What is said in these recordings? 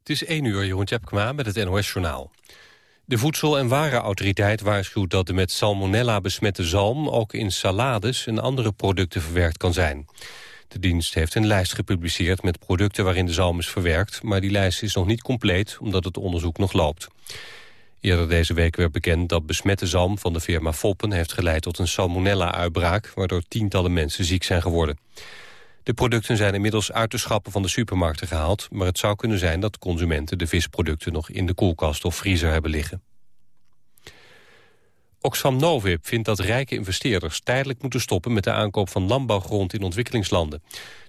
Het is 1 uur, Jeroen Tjepkema met het NOS-journaal. De Voedsel- en Warenautoriteit waarschuwt dat de met salmonella besmette zalm... ook in salades en andere producten verwerkt kan zijn. De dienst heeft een lijst gepubliceerd met producten waarin de zalm is verwerkt... maar die lijst is nog niet compleet omdat het onderzoek nog loopt. Eerder deze week werd bekend dat besmette zalm van de firma Foppen... heeft geleid tot een salmonella-uitbraak... waardoor tientallen mensen ziek zijn geworden. De producten zijn inmiddels uit de schappen van de supermarkten gehaald... maar het zou kunnen zijn dat consumenten de visproducten nog in de koelkast of vriezer hebben liggen. Oxfam Novib vindt dat rijke investeerders tijdelijk moeten stoppen met de aankoop van landbouwgrond in ontwikkelingslanden.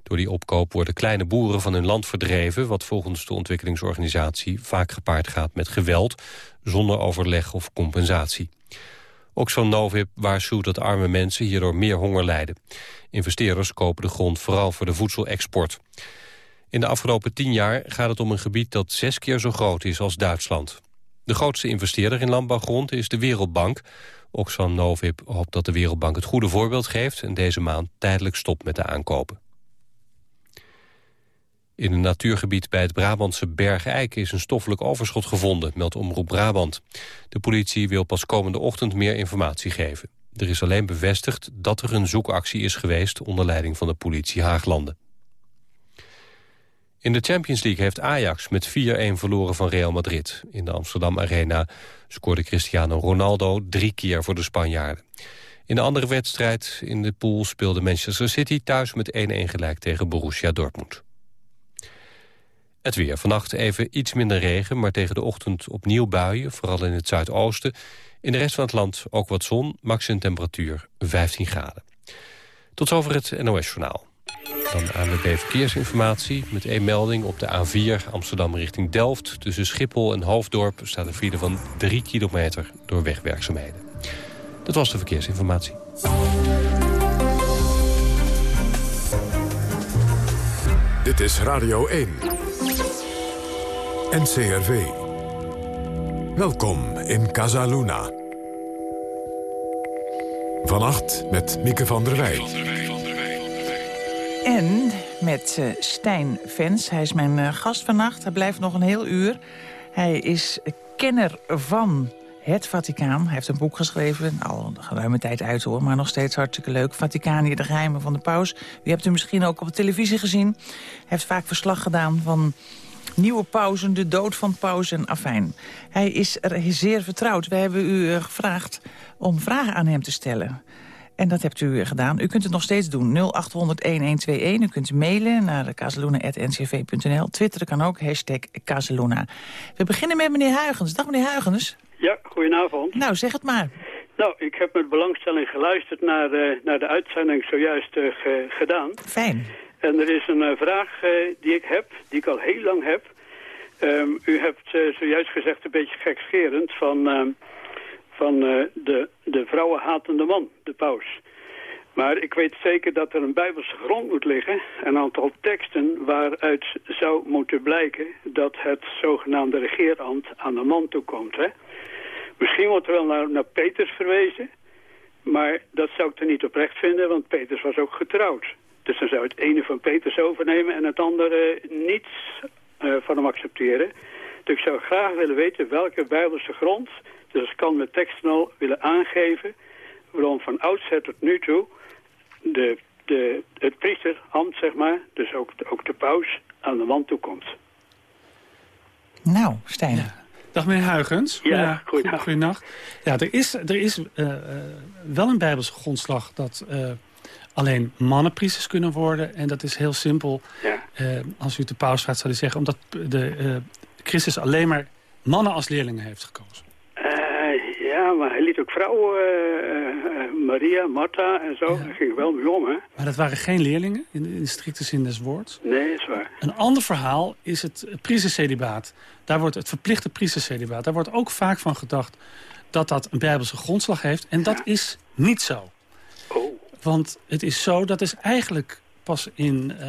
Door die opkoop worden kleine boeren van hun land verdreven, wat volgens de ontwikkelingsorganisatie vaak gepaard gaat met geweld, zonder overleg of compensatie. Oxfam Novib waarschuwt dat arme mensen hierdoor meer honger lijden. Investeerders kopen de grond vooral voor de voedselexport. In de afgelopen tien jaar gaat het om een gebied dat zes keer zo groot is als Duitsland. De grootste investeerder in landbouwgrond is de Wereldbank. Oxfam Novib hoopt dat de Wereldbank het goede voorbeeld geeft... en deze maand tijdelijk stopt met de aankopen. In een natuurgebied bij het Brabantse Bergijk is een stoffelijk overschot gevonden, meldt Omroep Brabant. De politie wil pas komende ochtend meer informatie geven. Er is alleen bevestigd dat er een zoekactie is geweest onder leiding van de politie Haaglanden. In de Champions League heeft Ajax met 4-1 verloren van Real Madrid. In de Amsterdam Arena scoorde Cristiano Ronaldo drie keer voor de Spanjaarden. In de andere wedstrijd in de pool speelde Manchester City thuis met 1-1 gelijk tegen Borussia Dortmund. Het weer. Vannacht even iets minder regen, maar tegen de ochtend opnieuw buien, vooral in het zuidoosten. In de rest van het land ook wat zon, maximum temperatuur 15 graden. Tot zover het NOS-journaal. Dan aan de Verkeersinformatie met één melding op de A4 Amsterdam richting Delft. Tussen Schiphol en Hoofddorp staat een file van 3 kilometer door wegwerkzaamheden. Dat was de verkeersinformatie. Dit is Radio 1. NCRV. Welkom in Casaluna. Vannacht met Mieke van der Wij. En met uh, Stijn Vens. Hij is mijn uh, gast vannacht. Hij blijft nog een heel uur. Hij is kenner van het Vaticaan. Hij heeft een boek geschreven, al een geruime tijd uit hoor... maar nog steeds hartstikke leuk. Vaticanië, de geheimen van de paus. U hebt hem misschien ook op televisie gezien. Hij heeft vaak verslag gedaan van nieuwe pauzen, de dood van pauzen, afijn. Hij is er zeer vertrouwd. We hebben u uh, gevraagd om vragen aan hem te stellen. En dat hebt u gedaan. U kunt het nog steeds doen. 0800-1121. U kunt mailen naar kazeluna.ncv.nl. Twitteren kan ook. Hashtag Kazeluna. We beginnen met meneer Huigens. Dag meneer Huigens. Ja, goedenavond. Nou, zeg het maar. Nou, ik heb met belangstelling geluisterd naar, uh, naar de uitzending zojuist uh, gedaan. Fijn. En er is een uh, vraag die ik heb, die ik al heel lang heb. Um, u hebt zojuist gezegd, een beetje gekscherend, van ehm, van de, de vrouwenhatende man, de paus. Maar ik weet zeker dat er een bijbelse grond moet liggen, een aantal teksten waaruit zou moeten blijken dat het zogenaamde regeerambt aan de man toekomt. Hè? Misschien wordt er wel naar, naar Peters verwezen, maar dat zou ik er niet oprecht vinden, want Peters was ook getrouwd. Dus dan zou het ene van Peters overnemen en het andere niet uh, van hem accepteren. Dus ik zou graag willen weten welke bijbelse grond dus ik kan met teksten al willen aangeven waarom van oudsher tot nu toe de, de, het priesterambt, zeg maar, dus ook, ook de paus, aan de man toekomt. Nou, Stijn. Dag meneer Huigens. Ja, ja goedenacht. Ja, er is, er is uh, uh, wel een bijbelse grondslag dat uh, alleen mannen priesters kunnen worden. En dat is heel simpel. Ja. als u de paus vraagt, zou hij zeggen... omdat de, Christus alleen maar mannen als leerlingen heeft gekozen. Ja, maar hij liet ook vrouwen, Maria, Martha en zo. Ja. Daar ging wel mee om, hè. Maar dat waren geen leerlingen, in de, in de strikte zin des woords? Nee, is waar. Een ander verhaal is het priesterscelibaat. Daar wordt het verplichte priesterscelibaat. Daar wordt ook vaak van gedacht dat dat een bijbelse grondslag heeft. En dat is niet zo. Want het is zo, dat is eigenlijk pas in, uh,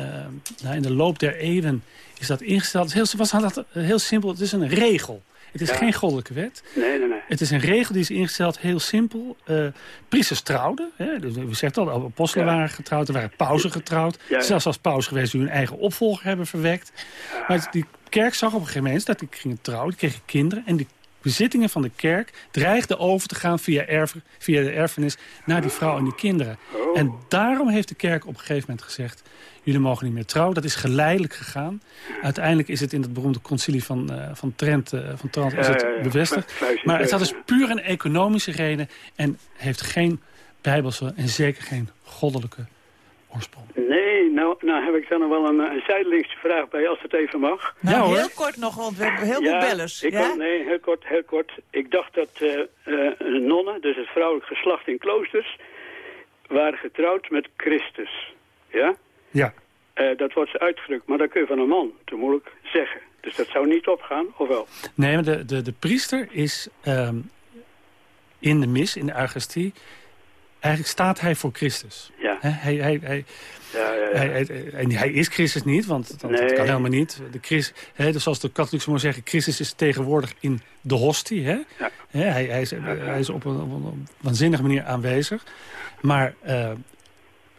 nou, in de loop der eeuwen is dat ingesteld. Het was heel, heel simpel, het is een regel. Het is Ja. geen goddelijke wet. Nee, nee, nee. Het is een regel die is ingesteld, heel simpel. Eh priesters trouwden. Hè, dus we zeggen al, apostelen Ja. waren getrouwd, er waren pausen getrouwd. Ja. Zelfs als paus geweest die hun eigen opvolger hebben verwekt. Maar die kerk zag op een gegeven moment dat die gingen trouwen, die kregen kinderen. En die bezittingen van de kerk dreigden over te gaan via, erf, via de erfenis naar die vrouw en die kinderen. Oh. En daarom heeft de kerk op een gegeven moment gezegd... jullie mogen niet meer trouwen. Dat is geleidelijk gegaan. Uiteindelijk is het in het beroemde concilie van, eh, van Trent, eh, van Trent is het bevestigd. Maar het had dus puur een economische reden... en heeft geen bijbelse en zeker geen goddelijke oorsprong. Nee, nou, nou heb ik dan nog wel een, een zijdelingse vraag bij, als het even mag. Nou, Ja, hoor. heel kort nog, want we hebben heel veel bellers. Ik ja? nee, heel kort, heel kort. Ik dacht dat eh, eh, nonnen, dus het vrouwelijk geslacht in kloosters, waren getrouwd met Christus. Ja? Ja. Eh, dat wordt uitgedrukt, maar dat kun je van een man te moeilijk zeggen. Dus dat zou niet opgaan, of wel? Nee, maar de, de, de priester is ehm, in de mis, in de Eucharistie... Eigenlijk staat hij voor Christus. Ja, hij, hij, hij, ja, ja. ja. hij, hij, en hij is Christus niet, want dat, kan helemaal niet. De Christ, hè, dus zoals de katholieken mogen zeggen... Christus is tegenwoordig in de hostie. Hè? Ja. Hè, hij, hij, is, hij is op een, op een waanzinnige manier aanwezig. Maar eh,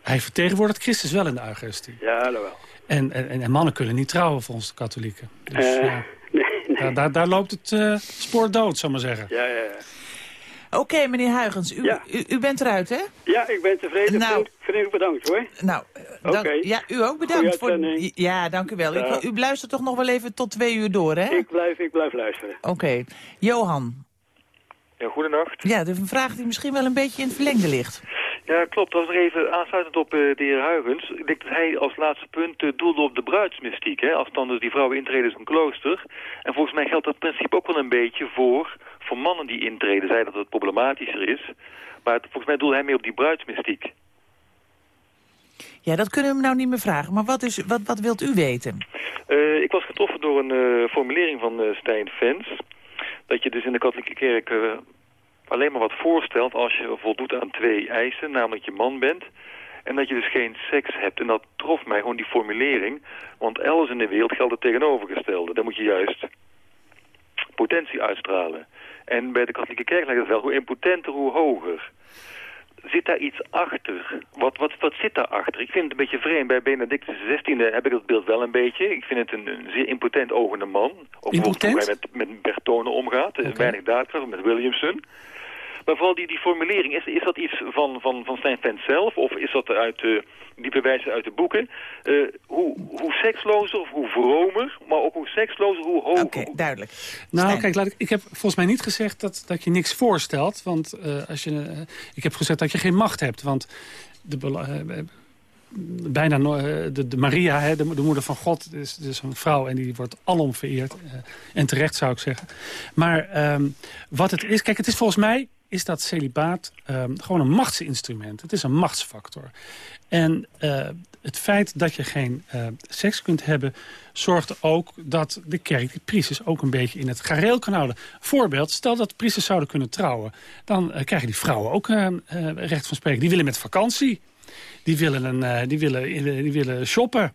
hij vertegenwoordigt Christus wel in de Eucharistie. ja, dat wel. En, en, en mannen kunnen niet trouwen volgens de katholieken. Dus Eh, ja, nee, nee. daar, daar, loopt het eh, spoor dood, zou ik maar zeggen. Ja, ja, ja. Oké, meneer Huygens, u, Ja. u, u bent eruit, hè? Ja, ik ben tevreden. Nou. Vriend- Vriendelijk bedankt, hoor. Nou, eh, dank- Oké. ja, u ook bedankt. Voor, ja, dank u wel. Ja. Ik, u luistert toch nog wel even tot twee uur door, hè? Ik blijf, ik blijf luisteren. Oké. Johan, Ja, goedenacht. ja, dat is een vraag die misschien wel een beetje in het verlengde ligt. Ja, klopt. Dat was nog even aansluitend op eh, de heer Huygens. Ik denk dat hij als laatste punt eh, doelde op de bruidsmystiek. Hè? Als dan dus die vrouwen intreden in een klooster. En volgens mij geldt dat principe ook wel een beetje voor, voor mannen die intreden. Zij dat het problematischer is. Maar het- volgens mij doelde hij meer op die bruidsmystiek. Ja, dat kunnen we hem nou niet meer vragen. Maar wat, is, wat, wat wilt u weten? Eh, ik was getroffen door een eh, formulering van eh Stijn Fens. Dat je dus in de katholieke kerk alleen maar wat voorstelt als je voldoet aan twee eisen. Namelijk je man bent en dat je dus geen seks hebt. En dat trof mij gewoon die formulering. Want elders in de wereld geldt het tegenovergestelde. Dan moet je juist potentie uitstralen. En bij de katholieke kerk lijkt het wel hoe impotenter, hoe hoger. Zit daar iets achter? Wat, wat, wat zit daar achter? Ik vind het een beetje vreemd. Bij Benedictus XVI heb ik dat beeld wel een beetje. Ik vind het een, een zeer impotent ogende man. Ook bijvoorbeeld hoe hij Impotent? met, met Bertone omgaat. Oké. weinig daadkracht, met Williamson. Maar vooral die, die formulering, is, is dat iets van, van, van Stijn zelf? Of is dat uit de, die bewijzen uit de boeken? Eh, hoe, hoe sekslozer of hoe vromer, maar ook hoe sekslozer, hoe hoger. Oké, duidelijk. Nou, Stijn. kijk, laat ik, ik heb volgens mij niet gezegd dat, dat je niks voorstelt. Want eh, als je, eh, ik heb gezegd dat je geen macht hebt. Want de, eh, eh, bijna eh, de, de Maria, hè, de, de moeder van God, is, is een vrouw en die wordt alom vereerd. eh, en terecht zou ik zeggen. Maar ehm, wat het is, kijk, het is volgens mij is dat celibaat ehm, gewoon een machtsinstrument. Het is een machtsfactor. En eh, het feit dat je geen eh, seks kunt hebben... zorgt ook dat de kerk die priesters ook een beetje in het gareel kan houden. Voorbeeld, stel dat priesters zouden kunnen trouwen... dan eh, krijgen die vrouwen ook eh, eh, recht van spreken. Die willen met vakantie. Die willen, een, eh, die willen, die willen shoppen.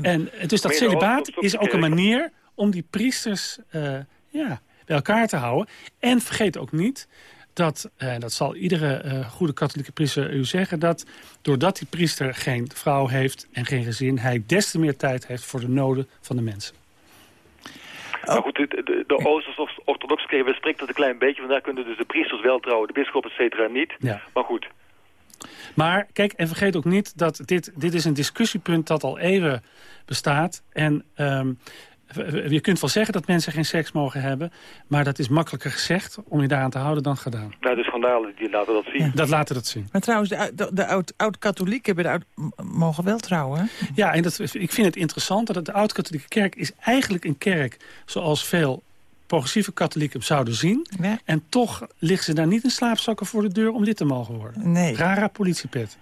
En dus dat celibaat is ook een manier om die priesters eh, ja, bij elkaar te houden. En vergeet ook niet dat, eh, dat zal iedere eh, goede katholieke priester u zeggen... dat doordat die priester geen vrouw heeft en geen gezin... hij des te meer tijd heeft voor de noden van de mensen. Maar goed, de, de, de Oosters-orthodoxe kerk strikt dat een klein beetje. Vandaar kunnen dus de priesters wel trouwen, de bisschop et cetera niet. Ja. Maar goed, Maar kijk, en vergeet ook niet dat dit, dit is een discussiepunt dat al eeuwen bestaat. En ehm, je kunt wel zeggen dat mensen geen seks mogen hebben... maar dat is makkelijker gezegd om je daaraan te houden dan gedaan. nou, de schandalen die laten dat zien. Dat laten dat zien. Maar trouwens, de, de, de oud- oud-katholieken oud, mogen wel trouwen, hè? Ja, en dat, ik vind het interessant dat de Oud-Katholieke Kerk is eigenlijk een kerk... zoals veel progressieve katholieken zouden zien. Ja? En toch liggen ze daar niet in slaapzakken voor de deur om lid te mogen worden. Nee. Rara politiepet.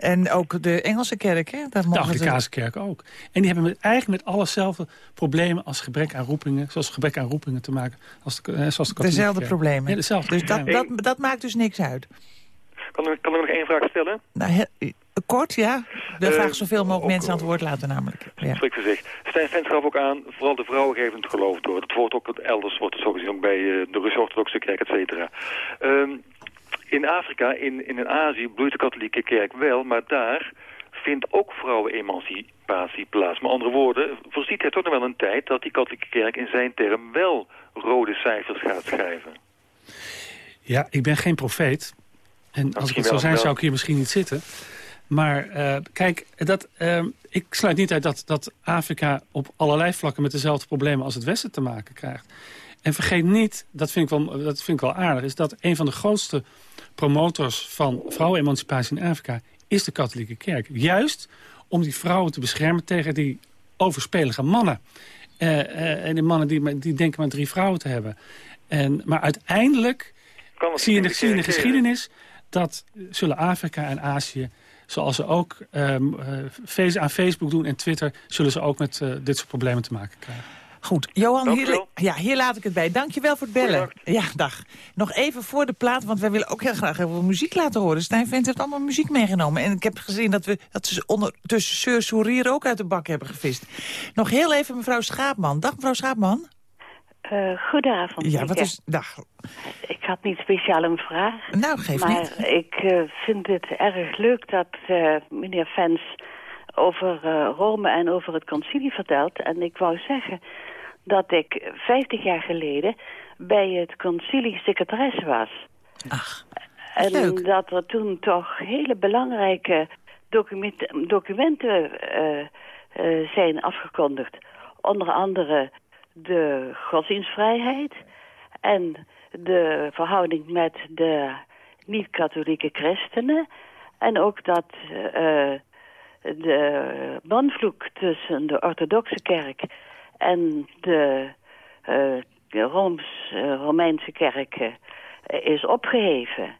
En ook de Engelse kerk, hè? Daar De Anglikaanse kerk ook. En die hebben met, eigenlijk met allezelfde problemen als gebrek aan roepingen... zoals gebrek aan roepingen te maken als de, eh, zoals de katholieke Dezelfde kerk. problemen. Ja, dezelfde Dus dat, problemen. dat, dat maakt dus niks uit. Kan, ik, kan ik nog één vraag stellen? Nou, he- kort, ja. De Eh, vraag zoveel mogelijk ook- mensen aan het woord laten namelijk. Ja. Strikt gezegd. Stijn Fens gaf ook aan, vooral de vrouwen geven het geloof door. Dat wordt ook elders, wordt het zo gezien, ook bij eh, de Russisch-Orthodoxe kerk, et cetera. Ehm, in Afrika, in, in Azië, bloeit de katholieke kerk wel, maar daar vindt ook vrouwenemancipatie plaats. Met andere woorden, voorziet het toch nog wel een tijd dat die katholieke kerk in zijn term wel rode cijfers gaat schrijven. Ja, ik ben geen profeet. En als ik het zou zijn, wel. zou ik hier misschien niet zitten. Maar eh, kijk, dat, eh, ik sluit niet uit dat, dat Afrika op allerlei vlakken... met dezelfde problemen als het Westen te maken krijgt. En vergeet niet, dat vind ik wel, dat vind ik wel aardig... is dat een van de grootste promotors van vrouwenemancipatie in Afrika... is de katholieke kerk. Juist om die vrouwen te beschermen tegen die overspelige mannen. Eh, eh, en die mannen die, die denken maar drie vrouwen te hebben. En, maar uiteindelijk zie je in de, kerk zie je in de geschiedenis dat zullen Afrika en Azië... zoals ze ook face- aan Facebook doen en Twitter... zullen ze ook met dit soort problemen te maken krijgen. Goed, Johan, hier, ja, hier laat ik het bij. Dankjewel voor het bellen. Ja, dag. Nog even voor de plaat, want wij willen ook heel graag veel muziek laten horen. Stijn Vent heeft allemaal muziek meegenomen. En ik heb gezien dat, we, dat ze ondertussen Seur Sourier ook uit de bak hebben gevist. Nog heel even mevrouw Schaapman. Dag mevrouw Schaapman. Eh, goedenavond. Ja, wat is... Dag. Ik had niet speciaal een vraag. Nou, geef maar niet. ik eh, vind het erg leuk dat eh, meneer Fens over eh, Rome en over het concilie vertelt. En ik wou zeggen dat ik 50 jaar geleden bij het concilie secretaresse was. Ach, En leuk. dat er toen toch hele belangrijke document- documenten eh, eh, zijn afgekondigd. Onder andere de godsdienstvrijheid en de verhouding met de niet-katholieke christenen. En ook dat eh, de banvloek tussen de orthodoxe kerk en de eh, Rooms, eh, Romeinse kerk eh, is opgeheven.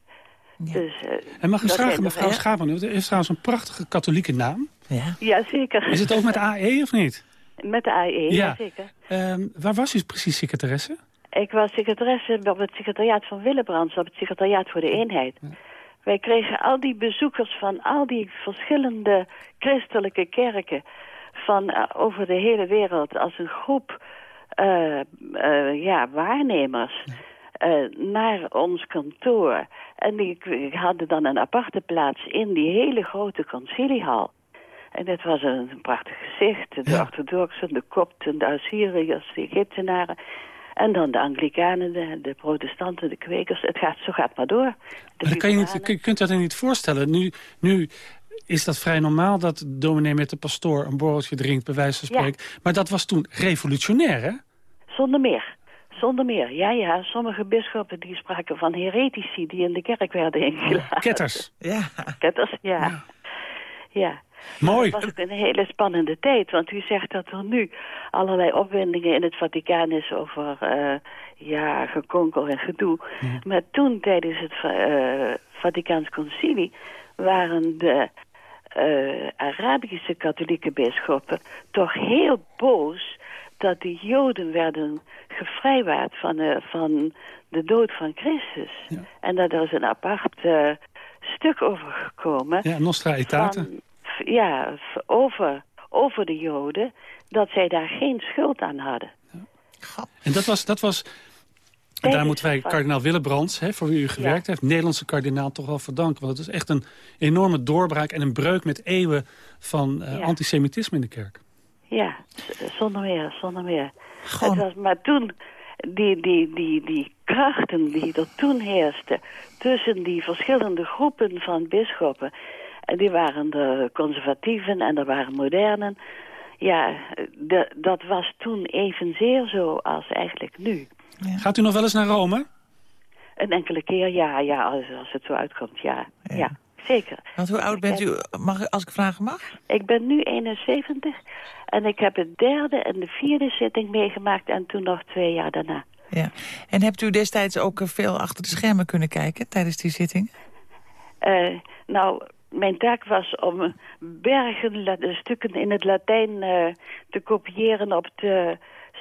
Ja. Dus, eh, En mag ik vragen, mevrouw Schaapman... u heeft trouwens een prachtige katholieke naam. Ja. Ja, zeker. Is het ook met AE of niet? Met de AE, ja. Ja. zeker. Ehm, waar was u precies secretaresse? Ik was secretaresse op het secretariaat van Willebrands, op het secretariaat voor de eenheid. Wij kregen al die bezoekers van al die verschillende christelijke kerken van eh, over de hele wereld als een groep eh, eh, ja, waarnemers naar ons kantoor. En die hadden dan een aparte plaats in die hele grote conciliehal. En dat was een prachtig gezicht. De Ja. orthodoxen, de kopten, de Assyriërs, de Egyptenaren. En dan de Anglikanen, de, de protestanten, de kwekers. Het gaat, zo gaat maar door. De Maar dan kan je, niet, je kunt dat niet voorstellen. Nu, nu is dat vrij normaal dat de dominee met de pastoor een borreltje drinkt, bij wijze van Ja. spreken. Maar dat was toen revolutionair, hè? Zonder meer. Zonder meer. Ja, ja. Sommige bisschoppen die spraken van heretici die in de kerk werden ingelaten. Ketters. Ja. Ketters, ja. Ja. Mooi. Het was ook een hele spannende tijd, want u zegt dat er nu allerlei opwindingen in het Vaticaan is over eh, ja, gekonkel en gedoe. Maar toen, tijdens het eh, Vaticaans concilie, waren de eh, Arabische katholieke bisschoppen toch heel boos dat de Joden werden gevrijwaard van, de van de dood van Christus. En dat er is een apart eh, stuk over gekomen Ja, Nostra Aetate. van, ja, over, over de Joden, dat zij daar geen schuld aan hadden. En dat was... Dat was en daar moeten wij kardinaal Willebrands, hè, voor wie u gewerkt heeft... Nederlandse kardinaal toch wel verdanken. Want het is echt een enorme doorbraak en een breuk met eeuwen van eh, Ja. antisemitisme in de kerk. Ja, zonder meer, zonder meer. Het was maar toen, die, die, die, die krachten die er toen heersten... tussen die verschillende groepen van bisschoppen... en die waren de conservatieven en er waren modernen... ja, de, dat was toen evenzeer zo als eigenlijk nu. Gaat u nog wel eens naar Rome? Een enkele keer, ja, ja als, als het zo uitkomt, ja. Ja, zeker. Want hoe oud bent u, mag, als ik vragen mag? Ik ben nu 71 en ik heb het derde en de vierde zitting meegemaakt en toen nog twee jaar daarna. Ja. En hebt u destijds ook eh, veel achter de schermen kunnen kijken tijdens die zitting? Eh, nou, mijn taak was om bergen stukken in het Latijn eh, te kopiëren op de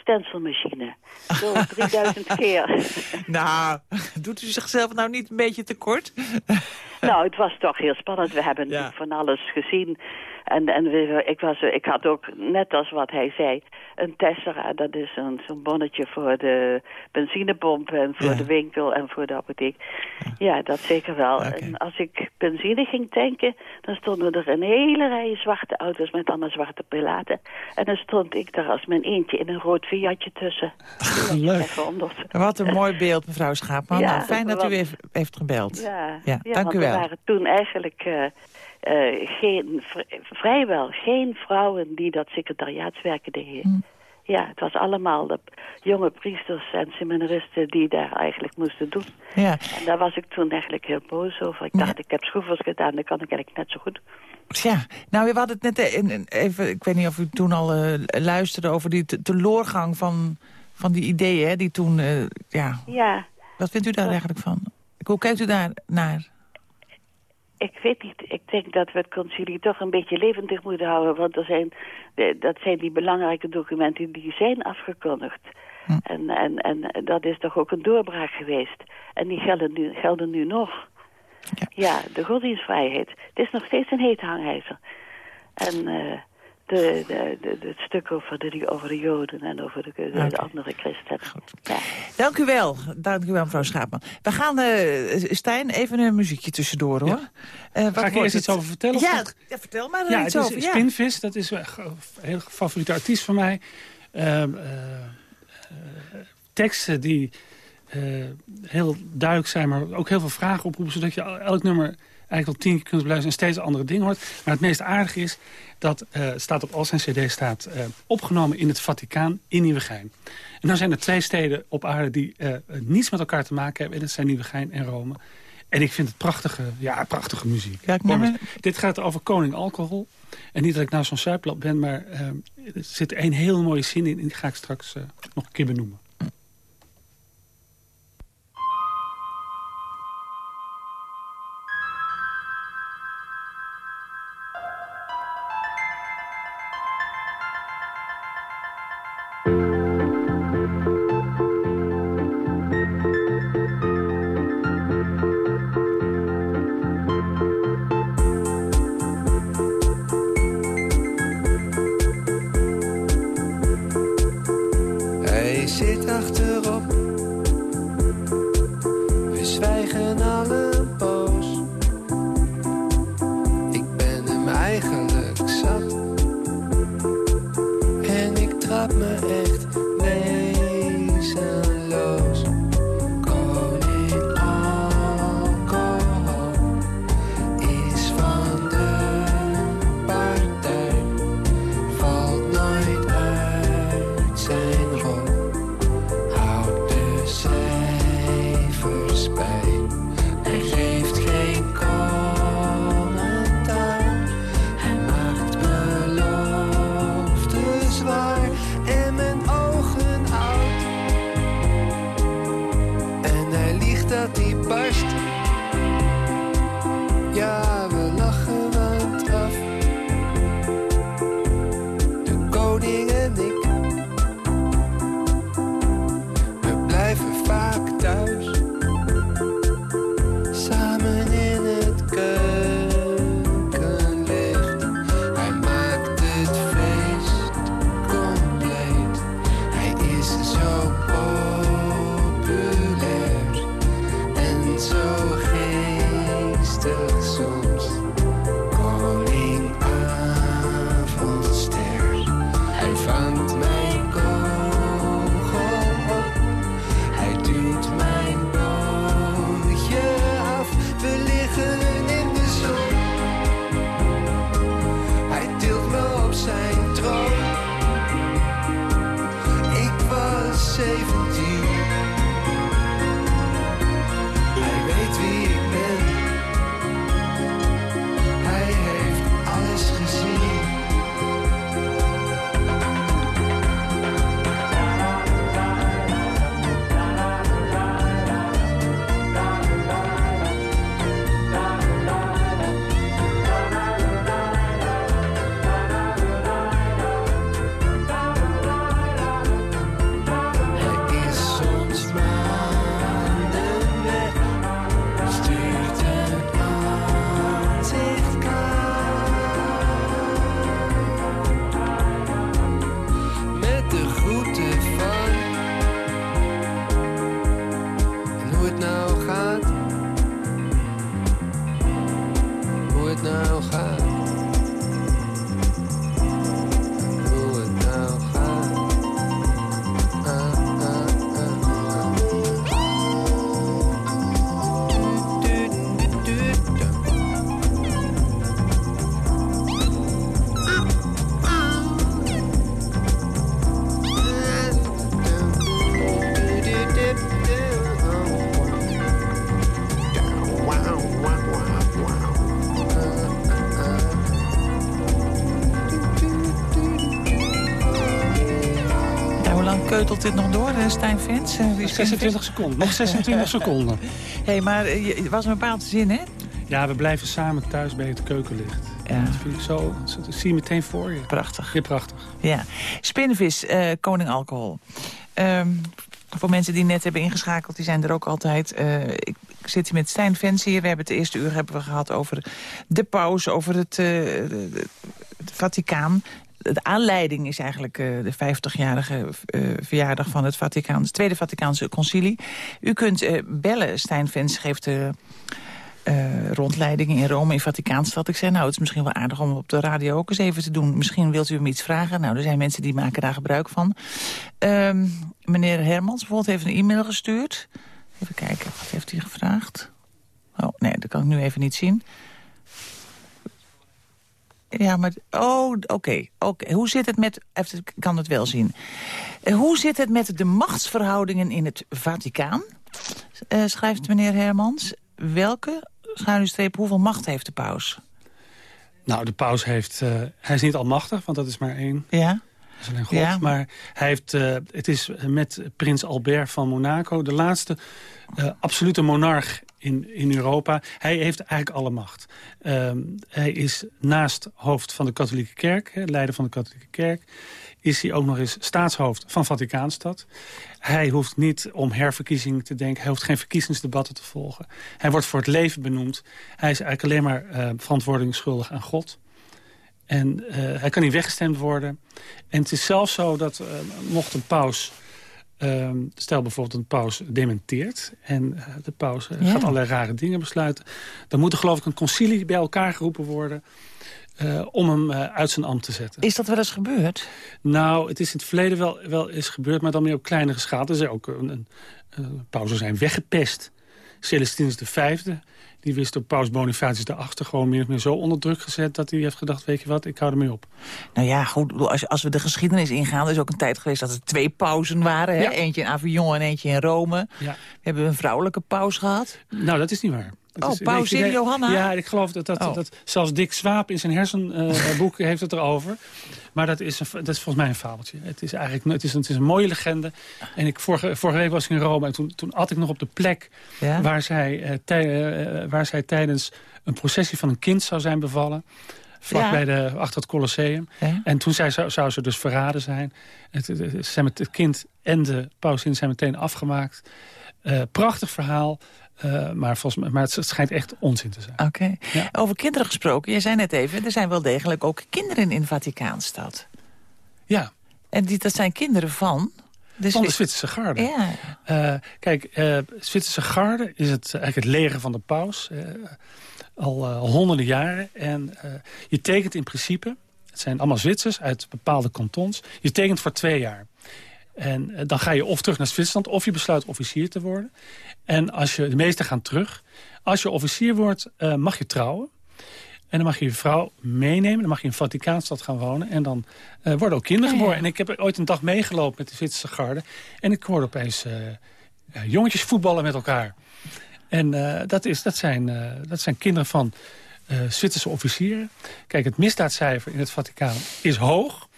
stencilmachine. Zo 3000 keer. Nou, doet u zichzelf nou niet een beetje tekort? nou, het was toch heel spannend. We hebben Ja. van alles gezien. En, en we, ik, was, ik had ook, net als wat hij zei, een Tessera. Dat is een- zo'n bonnetje voor de benzinepomp en voor Ja. de winkel en voor de apotheek. Ja, dat zeker wel. En als ik benzine ging tanken, dan stonden er een hele rij zwarte auto's met allemaal zwarte pilaten. En dan stond ik daar als mijn eentje in een rood Fiatje tussen. Leuk. Wat een mooi beeld, mevrouw Schaapman. Ja, Nou, fijn dat u want- heeft, gebeld. Ja, Ja, dank want u wel. er waren toen eigenlijk eh, eh, geen, vri- vrijwel geen vrouwen die dat secretariaatswerken deden. Hm. Ja, het was allemaal de jonge priesters en seminaristen die daar eigenlijk moesten doen. Ja. En daar was ik toen eigenlijk heel boos over. Ik dacht, Ja. ik heb schroefers gedaan, dat kan ik eigenlijk net zo goed. Tja, nou, we hadden het net eh, even... Ik weet niet of u toen al eh, luisterde over die te- teloorgang van, van die ideeën, hè, die toen... ja, Ja, wat vindt u daar eigenlijk van? Hoe kijkt u daar naar? Ik weet niet. Ik denk dat we het concilie toch een beetje levendig moeten houden. Want er zijn, de- dat zijn die belangrijke documenten die zijn afgekondigd. Hm. En, en, en dat is toch ook een doorbraak geweest. En die gelden nu, gelden nu nog. Ja. Ja. de godsdienstvrijheid. Het is nog steeds een heet hangijzer. En eh, de, de, de, de- het stuk over de, over de Joden en over de, de, de Oké. andere christenen. Ja. Dank u wel. Dank u wel, mevrouw Schaapman. We gaan, eh Stijn, even een muziekje tussendoor, hoor. Eh, wat Ga ik eerst iets over vertellen? of Ja, ja, vertel maar er Ja, iets het is over. Ja. Spinvis, dat is een heel favoriete artiest van mij. Ehm, eh, eh, teksten die eh, heel duidelijk zijn, maar ook heel veel vragen oproepen... zodat je elk nummer eigenlijk al tien keer kunt beluisteren en steeds andere dingen hoort. Maar het meest aardige is dat eh, staat op al zijn cd staat eh, opgenomen in het Vaticaan in Nieuwegein. En dan zijn er twee steden op aarde die eh, niets met elkaar te maken hebben. En dat zijn Nieuwegein en Rome. En ik vind het prachtige, ja, prachtige muziek. Maar. Dit gaat over koning alcohol. En niet dat ik nou zo'n suiplap ben, maar er zit één heel mooie zin in. En die ga ik straks nog een keer benoemen. Lang keutelt dit nog door, uh, Stijn Vens? Uh, 26 seconden, nog 26 seconden. Hé, hey, maar uh, het was een bepaalde zin, hè? Ja, we blijven samen thuis bij het keukenlicht. Ja. Dat vind ik zo, dat zie je meteen voor je. Prachtig. Ja, prachtig. Ja. Spinnenvis, uh, koning alcohol. Um, voor mensen die net hebben ingeschakeld, die zijn er ook altijd. Uh, ik zit hier met Stijn Vens hier. We hebben het eerste uur hebben we gehad over de pauze, over het, uh, het Vaticaan. De aanleiding is eigenlijk uh, de 50-jarige uh, verjaardag van het, Vaticaan, het Tweede Vaticaanse Concilie. U kunt uh, bellen. Stijn Vens geeft rondleidingen in Rome, in Vaticaanstad. Ik zei, nou, het is misschien wel aardig om op de radio ook eens even te doen. Misschien wilt u hem iets vragen. Nou, er zijn mensen die maken daar gebruik van. Uh, meneer Hermans bijvoorbeeld heeft een e-mail gestuurd. Even kijken, wat heeft hij gevraagd? Oh, nee, dat kan ik nu even niet zien. Ja, maar... Oh, oké. Okay, okay. Hoe zit het met... Ik kan het wel zien. Uh, hoe zit het met de machtsverhoudingen in het Vaticaan? Uh, schrijft meneer Hermans. Welke, schuine streep, hoeveel macht heeft de paus? Nou, de paus heeft... Uh, hij is niet almachtig, want dat is maar één. Ja. Dat is alleen God. Ja. Maar hij heeft, uh, het is met prins Albert van Monaco... de laatste absolute monarch in, in Europa. Hij heeft eigenlijk alle macht. Uh, hij is naast hoofd van de katholieke kerk, hè, leider van de katholieke kerk... is hij ook nog eens staatshoofd van Vaticaanstad. Hij hoeft niet om herverkiezingen te denken. Hij hoeft geen verkiezingsdebatten te volgen. Hij wordt voor het leven benoemd. Hij is eigenlijk alleen maar uh, verantwoording schuldig aan God. En uh, hij kan niet weggestemd worden. En het is zelfs zo dat uh, mocht een paus... Uh, stel bijvoorbeeld een paus dementeert... en uh, de paus uh, ja. gaat allerlei rare dingen besluiten... dan moet er geloof ik een concilie bij elkaar geroepen worden... Uh, om hem uit zijn ambt te zetten. Is dat wel eens gebeurd? Nou, het is in het verleden wel, wel eens gebeurd... maar dan meer op kleinere schaal. Er zijn ook een, een, pauzen zijn weggepest. Celestinus V die wist door paus Bonifatius de gewoon meer of meer zo onder druk gezet... dat hij heeft gedacht, weet je wat, ik hou ermee op. Nou ja, goed, als, als we de geschiedenis ingaan... er is ook een tijd geweest dat er twee pauzen waren. Hè? Eentje in Avignon en eentje in Rome. Ja. We hebben een vrouwelijke paus gehad. Nou, dat is niet waar. Oh, paus in Johanna? Ja, ik geloof dat, dat, oh. dat zelfs Dick Swaap in zijn hersenboek uh, heeft het erover. Maar dat is, een, dat is volgens mij een fabeltje. Het is eigenlijk het is, het is een mooie legende. En ik, vorige, vorige week was ik in Rome en toen, toen at ik nog op de plek... Ja? Waar, zij, tij, uh, waar zij tijdens een processie van een kind zou zijn bevallen vlak ja. bij de, achter het Colosseum. Ja. En toen zij, zou, zou ze dus verraden zijn. Het, het, het, het kind en de pausin zijn meteen afgemaakt. Uh, prachtig verhaal. Uh, maar, volgens, maar het, schijnt echt onzin te zijn. Oké. Okay. Ja. Over kinderen gesproken, jij zei net even... er zijn wel degelijk ook kinderen in Vaticaanstad. Ja. En die, dat zijn kinderen van... De van de Zwitserse garde. Ja. Uh, kijk, uh, Zwitserse garde is het, eigenlijk het leger van de paus. al, al honderden jaren. En je tekent in principe... het zijn allemaal Zwitsers uit bepaalde kantons... je tekent voor twee jaar. En uh, dan ga je of terug naar Zwitserland... of je besluit officier te worden. En als je, de meesten gaan terug. Als je officier wordt, uh, mag je trouwen. En dan mag je je vrouw meenemen. Dan mag je in Vaticaanstad gaan wonen. En dan uh, worden ook kinderen geboren. En ik heb ooit een dag meegelopen met de Zwitserse garde. En ik hoorde opeens jongetjes voetballen met elkaar. En dat, is, dat, zijn, dat zijn kinderen van Zwitserse officieren. Kijk, het misdaadcijfer in het Vaticaan is hoog.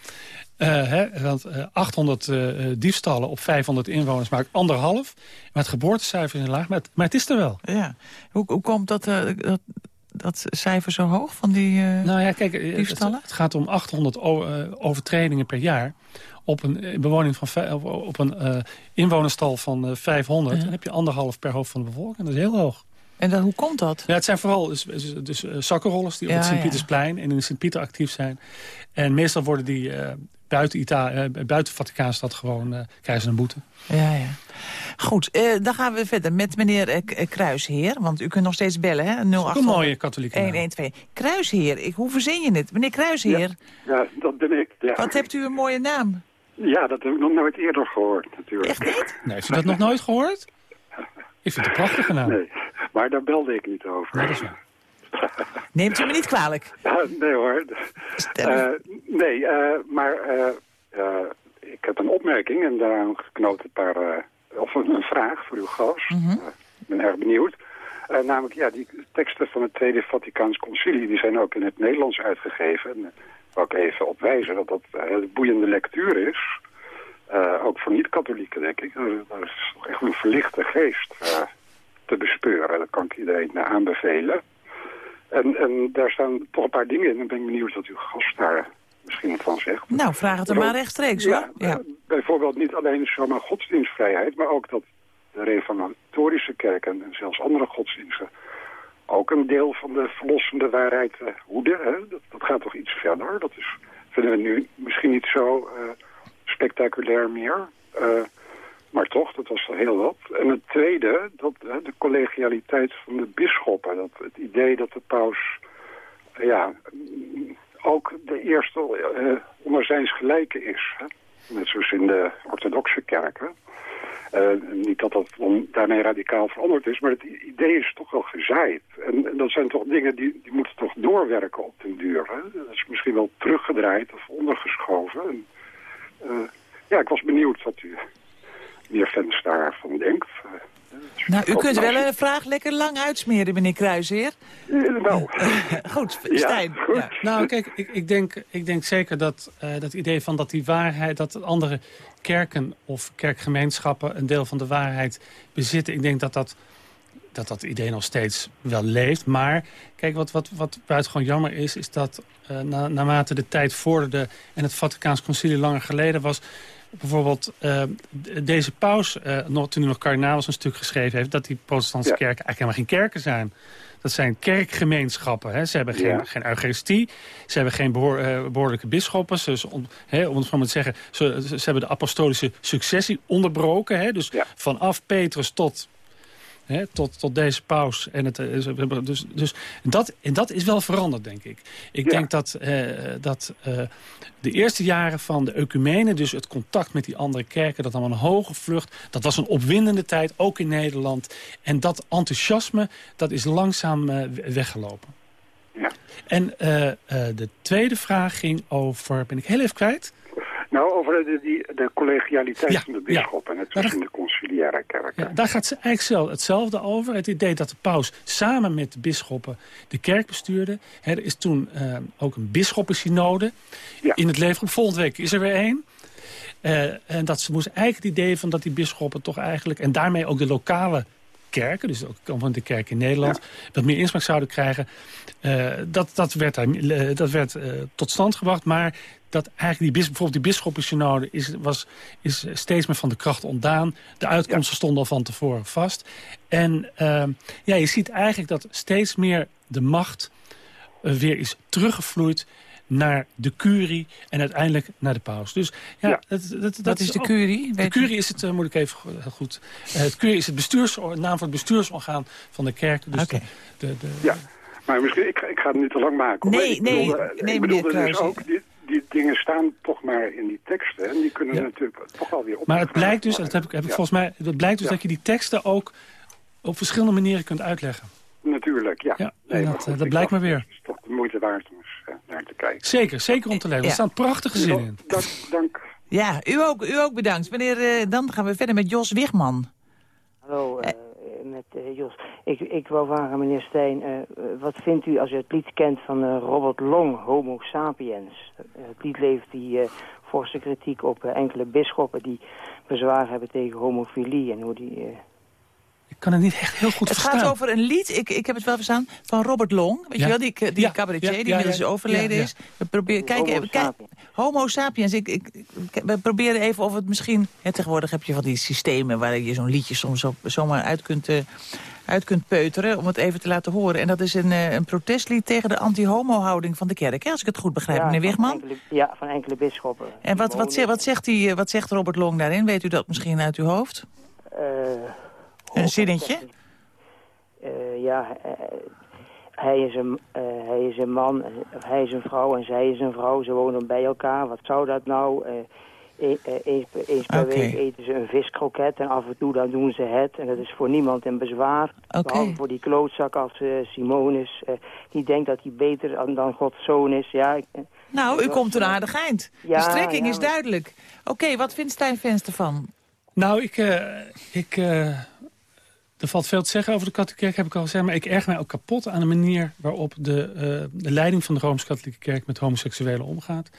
Uh, hè, want uh, 800 uh, diefstallen op 500 inwoners maakt anderhalf. Maar het geboortecijfer is laag, maar het, maar het is er wel. Ja. Hoe, hoe komt dat, uh, dat, dat cijfer zo hoog van die uh, nou ja, kijk? Het, het, gaat om 800 overtredingen per jaar. Op een bewoning van op een inwonerstal van 500. Ja. Dan heb je anderhalf per hoofd van de bevolking. Dat is heel hoog. En dan, hoe komt dat? Ja, het zijn vooral dus, dus, dus zakkenrollers die ja, op het Sint-Pietersplein en in Sint-Pieter actief zijn. En meestal worden die uh, buiten, Ita uh, buiten Vaticaanstad gewoon uh, krijgen ze een boete. Ja, ja. Goed, uh, dan gaan we verder met meneer Kruisheer. Want u kunt nog steeds bellen, hè? 08 een mooie katholieke 112. Kruisheer, ik, hoe verzin je het? Meneer Kruisheer? Ja, ja dat ben ik. Ja. Wat hebt u een mooie naam? Ja, dat heb ik nog nooit eerder gehoord, natuurlijk. Echt niet? Nee, heeft u dat nog nooit gehoord? Ik vind het een prachtige naam. Nee, maar daar belde ik niet over. Nee, dat is waar. Neemt u me niet kwalijk? Nee hoor. Uh, nee, uh, maar uh, ik heb een opmerking en daaraan geknoot een paar... of een, vraag voor uw gast. Mm -hmm. ik ben erg benieuwd. namelijk, ja, die teksten van het Tweede Vaticaans Concilie... die zijn ook in het Nederlands uitgegeven. En wil ik even op wijzen dat dat een boeiende lectuur is... Uh, ook voor niet-katholieken, denk ik. Daar is toch echt een verlichte geest te bespeuren. Dat kan ik iedereen aanbevelen. En, en daar staan toch een paar dingen in. En ben ik benieuwd wat uw gast daar misschien van zegt. Nou, vraag het er maar rechtstreeks, hoor. Ja, ja. bijvoorbeeld niet alleen zomaar godsdienstvrijheid... maar ook dat de reformatorische kerk en zelfs andere godsdiensten... ook een deel van de verlossende waarheid uh, hoeden. Hè? Dat, dat, gaat toch iets verder. Dat is, vinden we nu misschien niet zo uh, spectaculair meer... Uh, maar toch, dat was er heel wat. En het tweede, dat, de collegialiteit van de bisschoppen. Dat, het idee dat de paus ja, ook de eerste uh, onder zijns gelijke is. Hè? Net zoals in de orthodoxe kerken. Uh, niet dat dat daarmee radicaal veranderd is, maar het idee is toch wel gezaaid. En, dat zijn toch dingen die, die moeten toch doorwerken op den duur. Hè? Dat is misschien wel teruggedraaid of ondergeschoven. En, uh, ja, ik was benieuwd wat u meer fans daarvan denkt. Nou, u kunt wel een vraag lekker lang uitsmeren, meneer Kruisheer. wel. goed, Stijn. Ja, goed. Ja. Nou, kijk, ik, ik, denk, ik denk zeker dat uh, dat idee van dat die waarheid... dat andere kerken of kerkgemeenschappen een deel van de waarheid bezitten... ik denk dat dat, dat, dat idee nog steeds wel leeft. Maar kijk, wat, wat, wat buitengewoon jammer is... is dat uh, na, naarmate de tijd vorderde en het Vaticaans concilie langer geleden was bijvoorbeeld uh, deze paus, uh, nog, toen hij nog kardinaals een stuk geschreven heeft... dat die protestantse ja. kerken eigenlijk helemaal geen kerken zijn. Dat zijn kerkgemeenschappen. Hè. Ze hebben geen, ja. geen eucharistie. Ze hebben geen behoor, uh, behoorlijke bisschoppen. Dus om, hè, om het te zeggen, ze, ze, hebben de apostolische successie onderbroken. Hè. Dus ja. vanaf Petrus tot Hè, tot, tot deze paus. En het, dus dus dat, en dat is wel veranderd, denk ik. Ik ja. denk dat, uh, dat uh, de eerste jaren van de ecumene... dus het contact met die andere kerken, dat allemaal een hoge vlucht... dat was een opwindende tijd, ook in Nederland. En dat enthousiasme, dat is langzaam uh, weggelopen. Ja. En de tweede vraag ging over... ben ik heel even kwijt... Nou, over de, die, de collegialiteit ja, van de bisschoppen, ja. net zoals in de conciliaire kerk. Ja, daar gaat ze eigenlijk hetzelfde over. Het idee dat de paus samen met de bisschoppen de kerk bestuurde. Er is toen uh, ook een bisschoppensynode in het leven. Volgende week is er weer één. Uh, en dat ze moest eigenlijk het idee van dat die bisschoppen toch eigenlijk... en daarmee ook de lokale kerken, dus ook van de kerk in Nederland... Ja. wat meer inspraak zouden krijgen. Uh, dat, dat werd, uh, dat werd uh, tot stand gebracht, maar dat eigenlijk die, bijvoorbeeld die bisschoppensynode is, was, is steeds meer van de kracht ontdaan. De uitkomsten ja. stonden al van tevoren vast. En ja, je ziet eigenlijk dat steeds meer de macht weer is teruggevloeid naar de curie en uiteindelijk naar de paus. Dus ja, ja. Dat, dat, dat, dat, is de curie? De curie is het, uh, moet ik even goed... Uh, het curie is het bestuurs, naam voor het bestuursorgaan van de kerk. Dus okay. de, de, de, ja, maar misschien, ik, ik ga het niet te lang maken. Nee, ik nee, bedoel, nee, ik bedoel, dus ook, die, die dingen staan toch maar in die teksten. En die kunnen ja. natuurlijk toch wel weer op. Maar het blijkt dus, dat heb ik, heb ik ja. volgens mij, het blijkt dus dat je die teksten ook op verschillende manieren kunt uitleggen. Natuurlijk, ja. ja nee, dat, goed, dat blijkt maar weer. Het is toch de moeite waard om eens naar te kijken. Zeker, zeker om te lezen. Er staan prachtige zinnen in. Dank, dank. Ja, u ook, u ook bedankt. Meneer, uh, dan gaan we verder met Jos Wigman. Hallo, uh, met uh, Jos. Ik, ik wou vragen, meneer Stijn, wat vindt u als u het lied kent van Robert Long, Homo sapiens? het lied levert die forse kritiek op enkele bisschoppen die bezwaar hebben tegen homofilie en hoe die... Ik kan het niet echt heel goed het verstaan. Het gaat over een lied, ik, ik heb het wel verstaan, van Robert Long. Weet ja. je wel, die, die ja. cabaretier, ja. die inmiddels ja, overleden is. We proberen, kijk, homo, even, kijk, homo sapiens. Ik, ik, we proberen even of het misschien... Hè, tegenwoordig heb je van die systemen waar je zo'n liedje soms op, zomaar uit kunt, uh, uit kunt peuteren... om het even te laten horen. En dat is een, uh, een protestlied tegen de anti-homo-houding van de kerk. Hè, als ik het goed begrijp, meneer Wigman. Enkele, ja, van enkele bisschoppen. En wat, wat, zegt, wat, zegt die, wat zegt Robert Long daarin? Weet u dat misschien uit uw hoofd? Uh, een zinnetje? Uh, ja, uh, hij, is een, uh, hij is een man, hij is een vrouw en zij is een vrouw. Ze wonen bij elkaar. Wat zou dat nou? E eens, eens per okay. week eten ze een viskroket en af en toe dan doen ze het. En dat is voor niemand een bezwaar. Okay. Behalve voor die klootzak als Simonis. die denkt dat hij beter dan, dan Gods zoon is. Ja, ik, nou, u komt een aardig eind. Ja, de strekking ja, is duidelijk. Oké, okay, wat vindt Stijn Vens ervan? Nou, ik... ik er valt veel te zeggen over de katholieke kerk, heb ik al gezegd. Maar ik erg mij ook kapot aan de manier waarop de, uh, de leiding van de Rooms-Katholieke Kerk met homoseksuelen omgaat.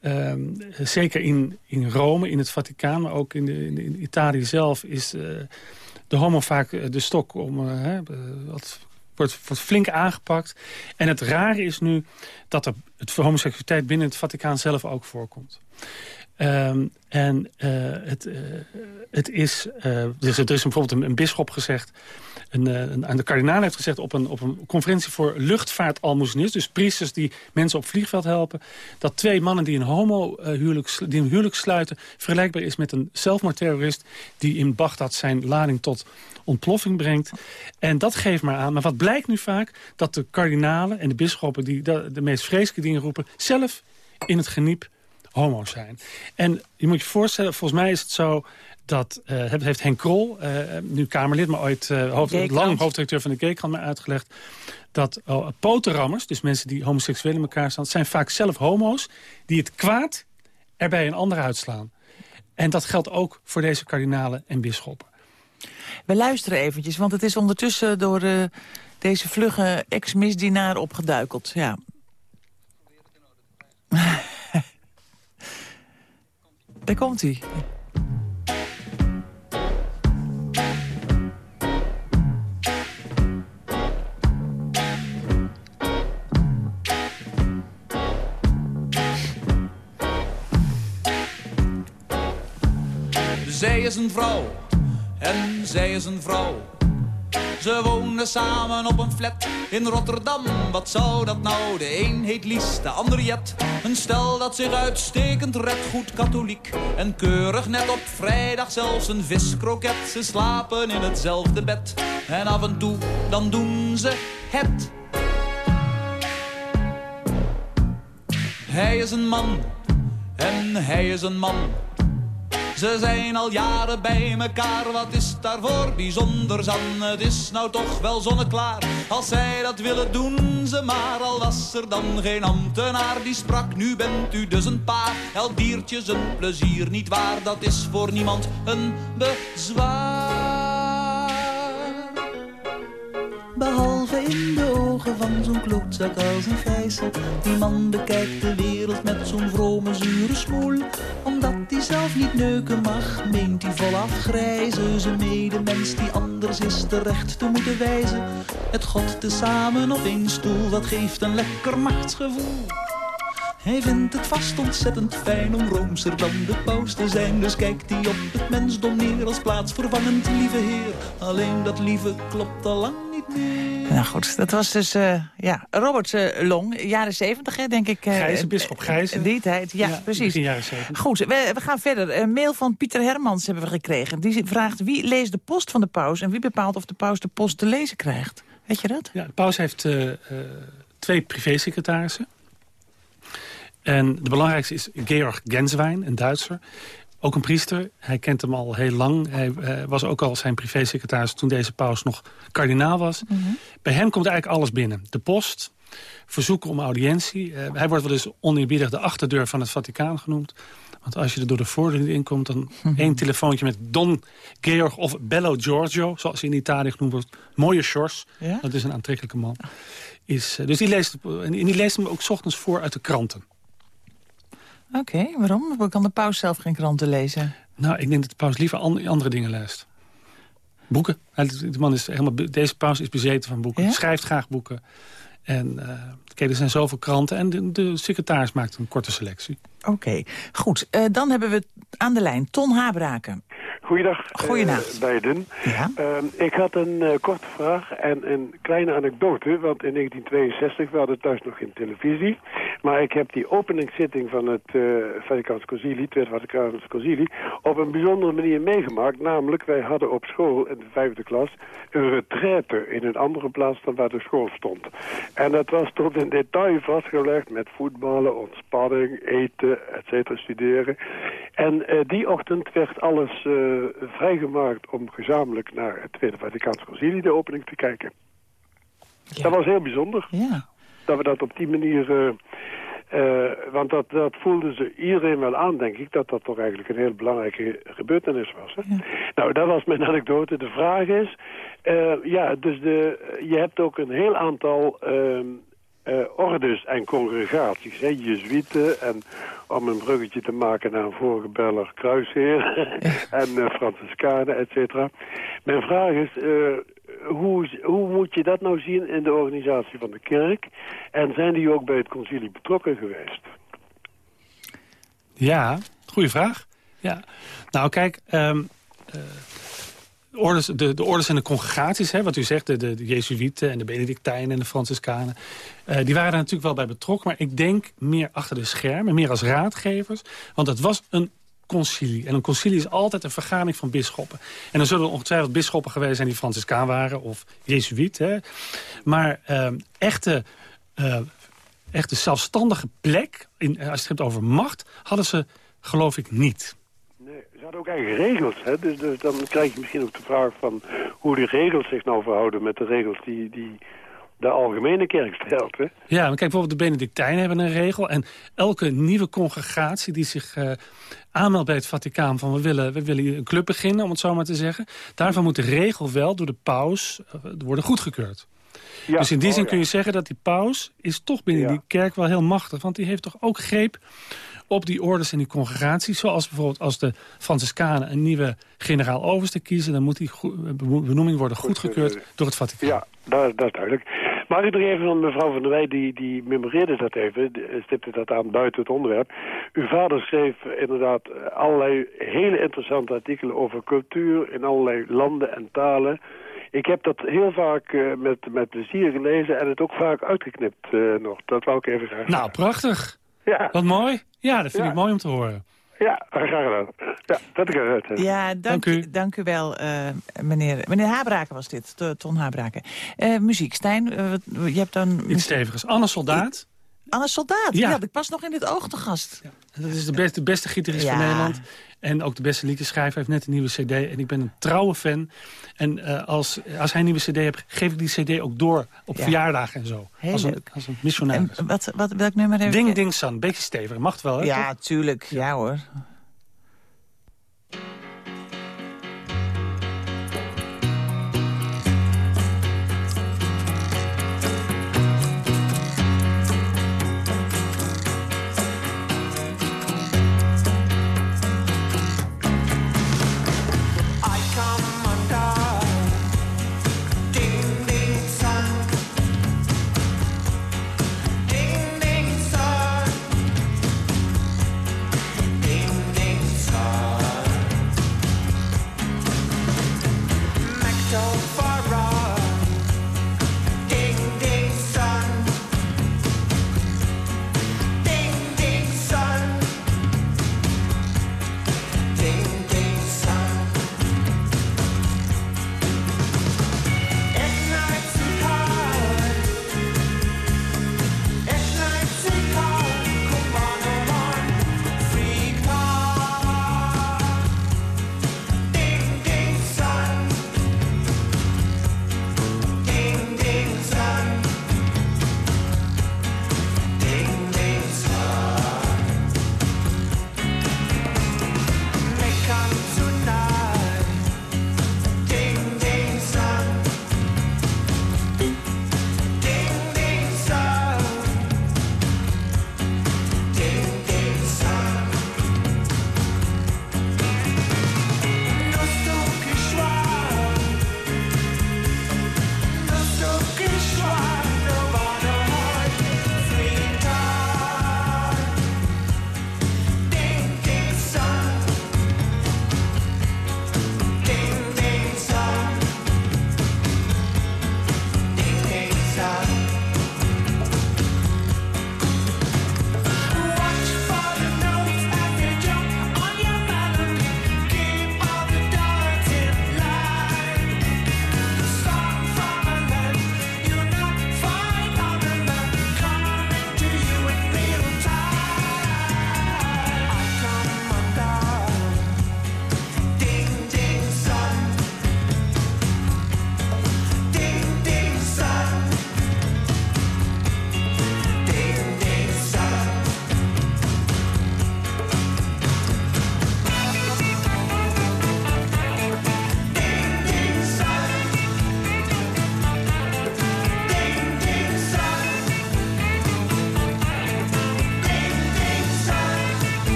ehm, zeker in, in Rome, in het Vaticaan, maar ook in, de, in, Italië zelf... is eh, de homo vaak de stok om... Uh, wat, wordt, wordt flink aangepakt. En het rare is nu dat er het homoseksualiteit binnen het Vaticaan zelf ook voorkomt. Ehm, en uh, het, uh, het is, uh, er is bijvoorbeeld een, een bisschop gezegd... Een, een, de kardinaal heeft gezegd op een, op een conferentie voor luchtvaartalmoezenist... dus priesters die mensen op vliegveld helpen... dat twee mannen die een homo-huwelijk die een huwelijk sluiten... vergelijkbaar is met een zelfmoordterrorist... die in Bagdad zijn lading tot ontploffing brengt. En dat geeft maar aan. Maar wat blijkt nu vaak? Dat de kardinalen en de bisschoppen... die de, de meest vreselijke dingen roepen... zelf in het geniep homo's zijn. En je moet je voorstellen, volgens mij is het zo dat uh, heeft Henk Krol, uh, nu Kamerlid, maar ooit uh, hoofd, lang hoofddirecteur van de Gaykrant, mij uitgelegd dat potenrammers, dus mensen die homoseksueel in elkaar staan, zijn vaak zelf homo's die het kwaad er bij een ander uitslaan. En dat geldt ook voor deze kardinalen en bisschoppen. We luisteren eventjes, want het is ondertussen door deze vlugge ex-misdienaar opgeduikeld. Ja. Komt hij. Zij is een vrouw en zij is een vrouw. Ze wonen samen op een flat in Rotterdam. Wat zou dat nou? De een heet Lies, de ander Jet. Een stel dat zich uitstekend redt, goed katholiek. En keurig net op vrijdag zelfs een viskroket. Ze slapen in hetzelfde bed. En af en toe, dan doen ze het. Hij is een man en hij is een man. Ze zijn al jaren bij mekaar, wat is daarvoor bijzonders aan? Het is nou toch wel zonneklaar, als zij dat willen doen ze maar. Al was er dan geen ambtenaar die sprak, nu bent u dus een paar. Elk diertje zijn plezier niet waar, dat is voor niemand een bezwaar. Behalve in de ogen van zo'n klootzak als een gijzer. Die man bekijkt de wereld met zo'n vrome zure smoel. Omdat hij zelf niet neuken mag, meent hij volaf grijzen. Zijn medemens die anders is terecht te moeten wijzen. Het God tezamen op één stoel, dat geeft een lekker machtsgevoel. Hij vindt het vast ontzettend fijn om roomser dan de paus te zijn. Dus kijkt hij op het mensdom neer als plaatsvervangend lieve heer. Alleen dat lieve klopt al lang. Nou goed, dat was dus uh, ja, Robert uh, Long, jaren zeventig, denk ik. Uh, Gijzen, bischop Gijzen. Die tijd, ja, ja precies. jaren 70. Goed, we, we, gaan verder. Een mail van Pieter Hermans hebben we gekregen. Die vraagt wie leest de post van de paus... en wie bepaalt of de paus de post te lezen krijgt. Weet je dat? Ja, de paus heeft twee privésecretarissen. En de belangrijkste is Georg Genswein, een Duitser. Ook een priester. Hij kent hem al heel lang. Hij uh, was ook al zijn privésecretaris toen deze paus nog kardinaal was. Mhm. Bij hem komt eigenlijk alles binnen. De post, verzoeken om audiëntie. Uh, hij wordt wel eens oneerbiedig de achterdeur van het Vaticaan genoemd. Want als je er door de voordeur in komt... dan mm één telefoontje met Don Georg of Bello Giorgio... zoals hij in Italië genoemd wordt. Mooie. Ja? Dat is een aantrekkelijke man. Is, uh, dus die leest, en die leest hem ook s ochtends voor uit de kranten. Oké, waarom? Kan de paus zelf geen kranten lezen? Nou, ik denk dat de paus liever andere dingen leest. Boeken. De man is helemaal, deze paus is bezeten van boeken. Schrijft graag boeken. En uh, kijk, er zijn zoveel kranten. En de, de secretaris maakt een korte selectie. Oké, goed. Uh, dan hebben we aan de lijn Ton Habraken. Goeiedag, Goeiedag. Uh, beiden. Ja? Uh, ik had een uh, korte vraag en een kleine anekdote. Want in 1962, we hadden thuis nog geen televisie. Maar ik heb die openingszitting van het uh, Vaticaans Concilie, Tweede Vaticaans Concilie, op een bijzondere manier meegemaakt. Namelijk, wij hadden op school in de vijfde klas een retraite in een andere plaats dan waar de school stond. En dat was tot in detail vastgelegd met voetballen, ontspanning, eten, et cetera, studeren. En die ochtend werd alles vrijgemaakt om gezamenlijk naar het Tweede Vaticaans Concilie, de opening, te kijken. Ja. Dat was heel bijzonder. Ja. Dat we dat op die manier... Uh, uh, want dat, dat voelde ze iedereen wel aan, denk ik, dat dat toch eigenlijk een heel belangrijke gebeurtenis was. Hè? Ja. Nou, dat was mijn anekdote. De vraag is, uh, ja, dus de, je hebt ook een heel aantal uh, ordes en congregaties, hè, en om een bruggetje te maken naar een vorige beller Kruisheer en uh, Franciscanen, et cetera. Mijn vraag is, uh, hoe, hoe moet je dat nou zien in de organisatie van de kerk? En zijn die ook bij het concilie betrokken geweest? Ja, goede vraag. Ja. Nou, kijk, um, de, de orders en de congregaties, hè, wat u zegt, de, de, Jezuïeten en de Benedictijnen en de Franciscanen, uh, die waren er natuurlijk wel bij betrokken. Maar ik denk meer achter de schermen, meer als raadgevers. Want het was een concilie. En een concilie is altijd een vergadering van bisschoppen. En dan zullen ongetwijfeld bisschoppen geweest zijn die Franciscaan waren of Jezuïet. Maar uh, echte, uh, echte zelfstandige plek, in, als je het hebt over macht, hadden ze geloof ik niet ook eigen regels. Hè? Dus, dus, dan krijg je misschien ook de vraag van hoe die regels zich nou verhouden met de regels die, die de algemene kerk stelt. Hè? Ja, maar kijk, bijvoorbeeld de Benedictijnen hebben een regel. En elke nieuwe congregatie die zich uh, aanmeldt bij het Vaticaan... van we willen, we willen een club beginnen, om het zo maar te zeggen... daarvan moet de regel wel door de paus uh, worden goedgekeurd. Ja, dus in die oh, zin kun je zeggen dat die paus is toch binnen die kerk wel heel machtig. Want die heeft toch ook greep op die orders en die congregaties. Zoals bijvoorbeeld als de Franciscanen een nieuwe generaal-overste kiezen... dan moet die benoeming worden goedgekeurd door het Vaticaan. Ja, dat, dat is duidelijk. Mag ik nog even van mevrouw van der Wij, die, die memoreerde dat even, stipte dat aan buiten het onderwerp. Uw vader schreef inderdaad allerlei hele interessante artikelen over cultuur in allerlei landen en talen. Ik heb dat heel vaak uh, met, met plezier gelezen en het ook vaak uitgeknipt uh, nog. Dat wou ik even graag Nou, prachtig. Ja. Wat mooi. Ja, dat vind ik mooi om te horen. Ja, graag gedaan. Ja, dat ik eruit. Ja, dank, dank, u. Dank u wel, uh, meneer. Meneer Habraken was dit, Ton Habraken. Uh, muziek, Stijn, uh, je hebt dan... Iets stevigs. Anne Soldaat. Anne Soldaat, ja. ja ik pas nog in dit oog te gast. Ja, dat is de beste, beste gitarist van Nederland. En ook de beste liedjeschrijver heeft net een nieuwe cd. En ik ben een trouwe fan. En uh, als, als hij een nieuwe cd heeft, geef ik die cd ook door op ja. verjaardagen en zo. Heel als, een, als een missionaris. En wat, wat, welk nummer heeft Ding Ding San, beetje stevig. Mag wel, hè? Ja, tuurlijk. Ja, hoor.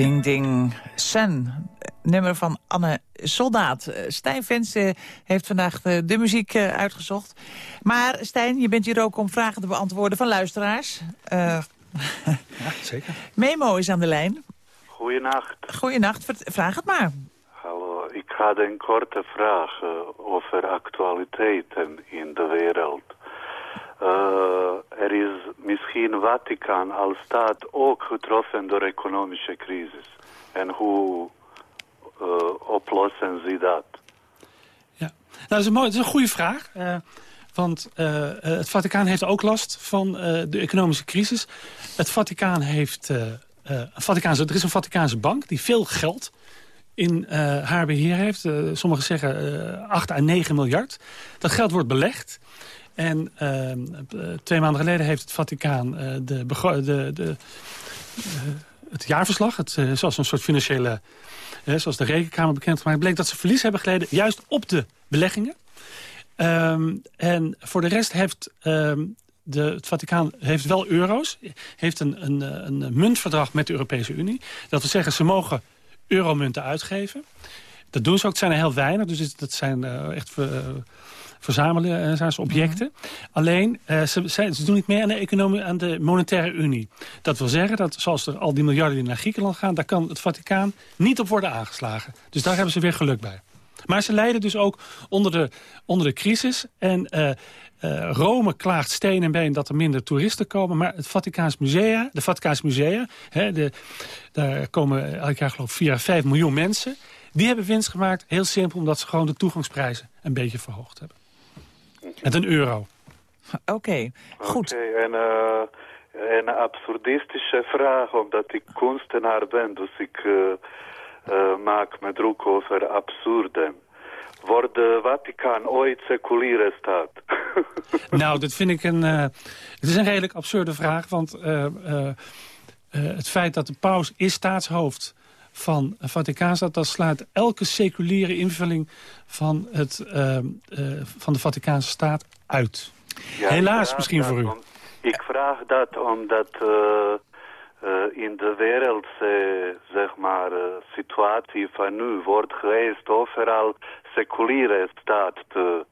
Ding Ding Sun, nummer van Anne Soldaat. Eh, Stijn Vensen heeft vandaag de, de muziek uh, uitgezocht. Maar Stijn, je bent hier ook om vragen te beantwoorden van luisteraars. Uh, ja, zeker. Memo is aan de lijn. Goeienacht. Goeienacht, vraag het maar. Hallo, ik had een korte vraag over actualiteiten in de wereld. Uh, er is misschien Vaticaan als staat ook getroffen door economische crisis. En hoe uh, oplossen ze dat? Ja, nou, dat, is een mooie, dat is een goede vraag. Uh, want het Vaticaan heeft ook last van de economische crisis. Het Vaticaan heeft... een Vaticaanse, er is een Vaticaanse bank die veel geld in haar beheer heeft. sommigen zeggen 8 à 9 miljard. Dat geld wordt belegd. En uh, twee maanden geleden heeft het Vaticaan uh, de, de, de uh, het jaarverslag, het, zoals een soort financiële, zoals de rekenkamer bekendgemaakt, bleek dat ze verlies hebben geleden juist op de beleggingen. Um, en voor de rest heeft um, de, het Vaticaan heeft wel euro's, heeft een, een, een muntverdrag met de Europese Unie. Dat wil zeggen, ze mogen euromunten uitgeven. Dat doen ze ook, het zijn er heel weinig, dus dat zijn echt zijn ze objecten. Alleen, uh, ze, ze, doen niet mee aan de, economie, aan de monetaire unie. Dat wil zeggen dat zoals er al die miljarden die naar Griekenland gaan... daar kan het Vaticaan niet op worden aangeslagen. Dus daar hebben ze weer geluk bij. Maar ze lijden dus ook onder de, onder de crisis. En uh, uh, Rome klaagt steen en been dat er minder toeristen komen. Maar het Vaticaans Musea, de Vaticaans Musea... Hè, de, daar komen elk jaar geloof ik 4 à 5 miljoen mensen... die hebben winst gemaakt, heel simpel... omdat ze gewoon de toegangsprijzen een beetje verhoogd hebben. Met een euro. Oké, goed. Okay, en uh, een absurdistische vraag, omdat ik kunstenaar ben. Dus ik uh, uh, maak me druk over absurden. Wordt de Vaticaan ooit seculiere staat? nou, dat vind ik een... het is een redelijk absurde vraag, want... het feit dat de paus is staatshoofd van Vaticaanstad... dat slaat elke seculiere invulling van, het, uh, uh, van de Vaticaanse staat uit. Ja, Helaas misschien voor u. Om, ik vraag dat omdat uh, in de wereld, zeg maar, situatie van nu wordt geweest overal seculiere staat te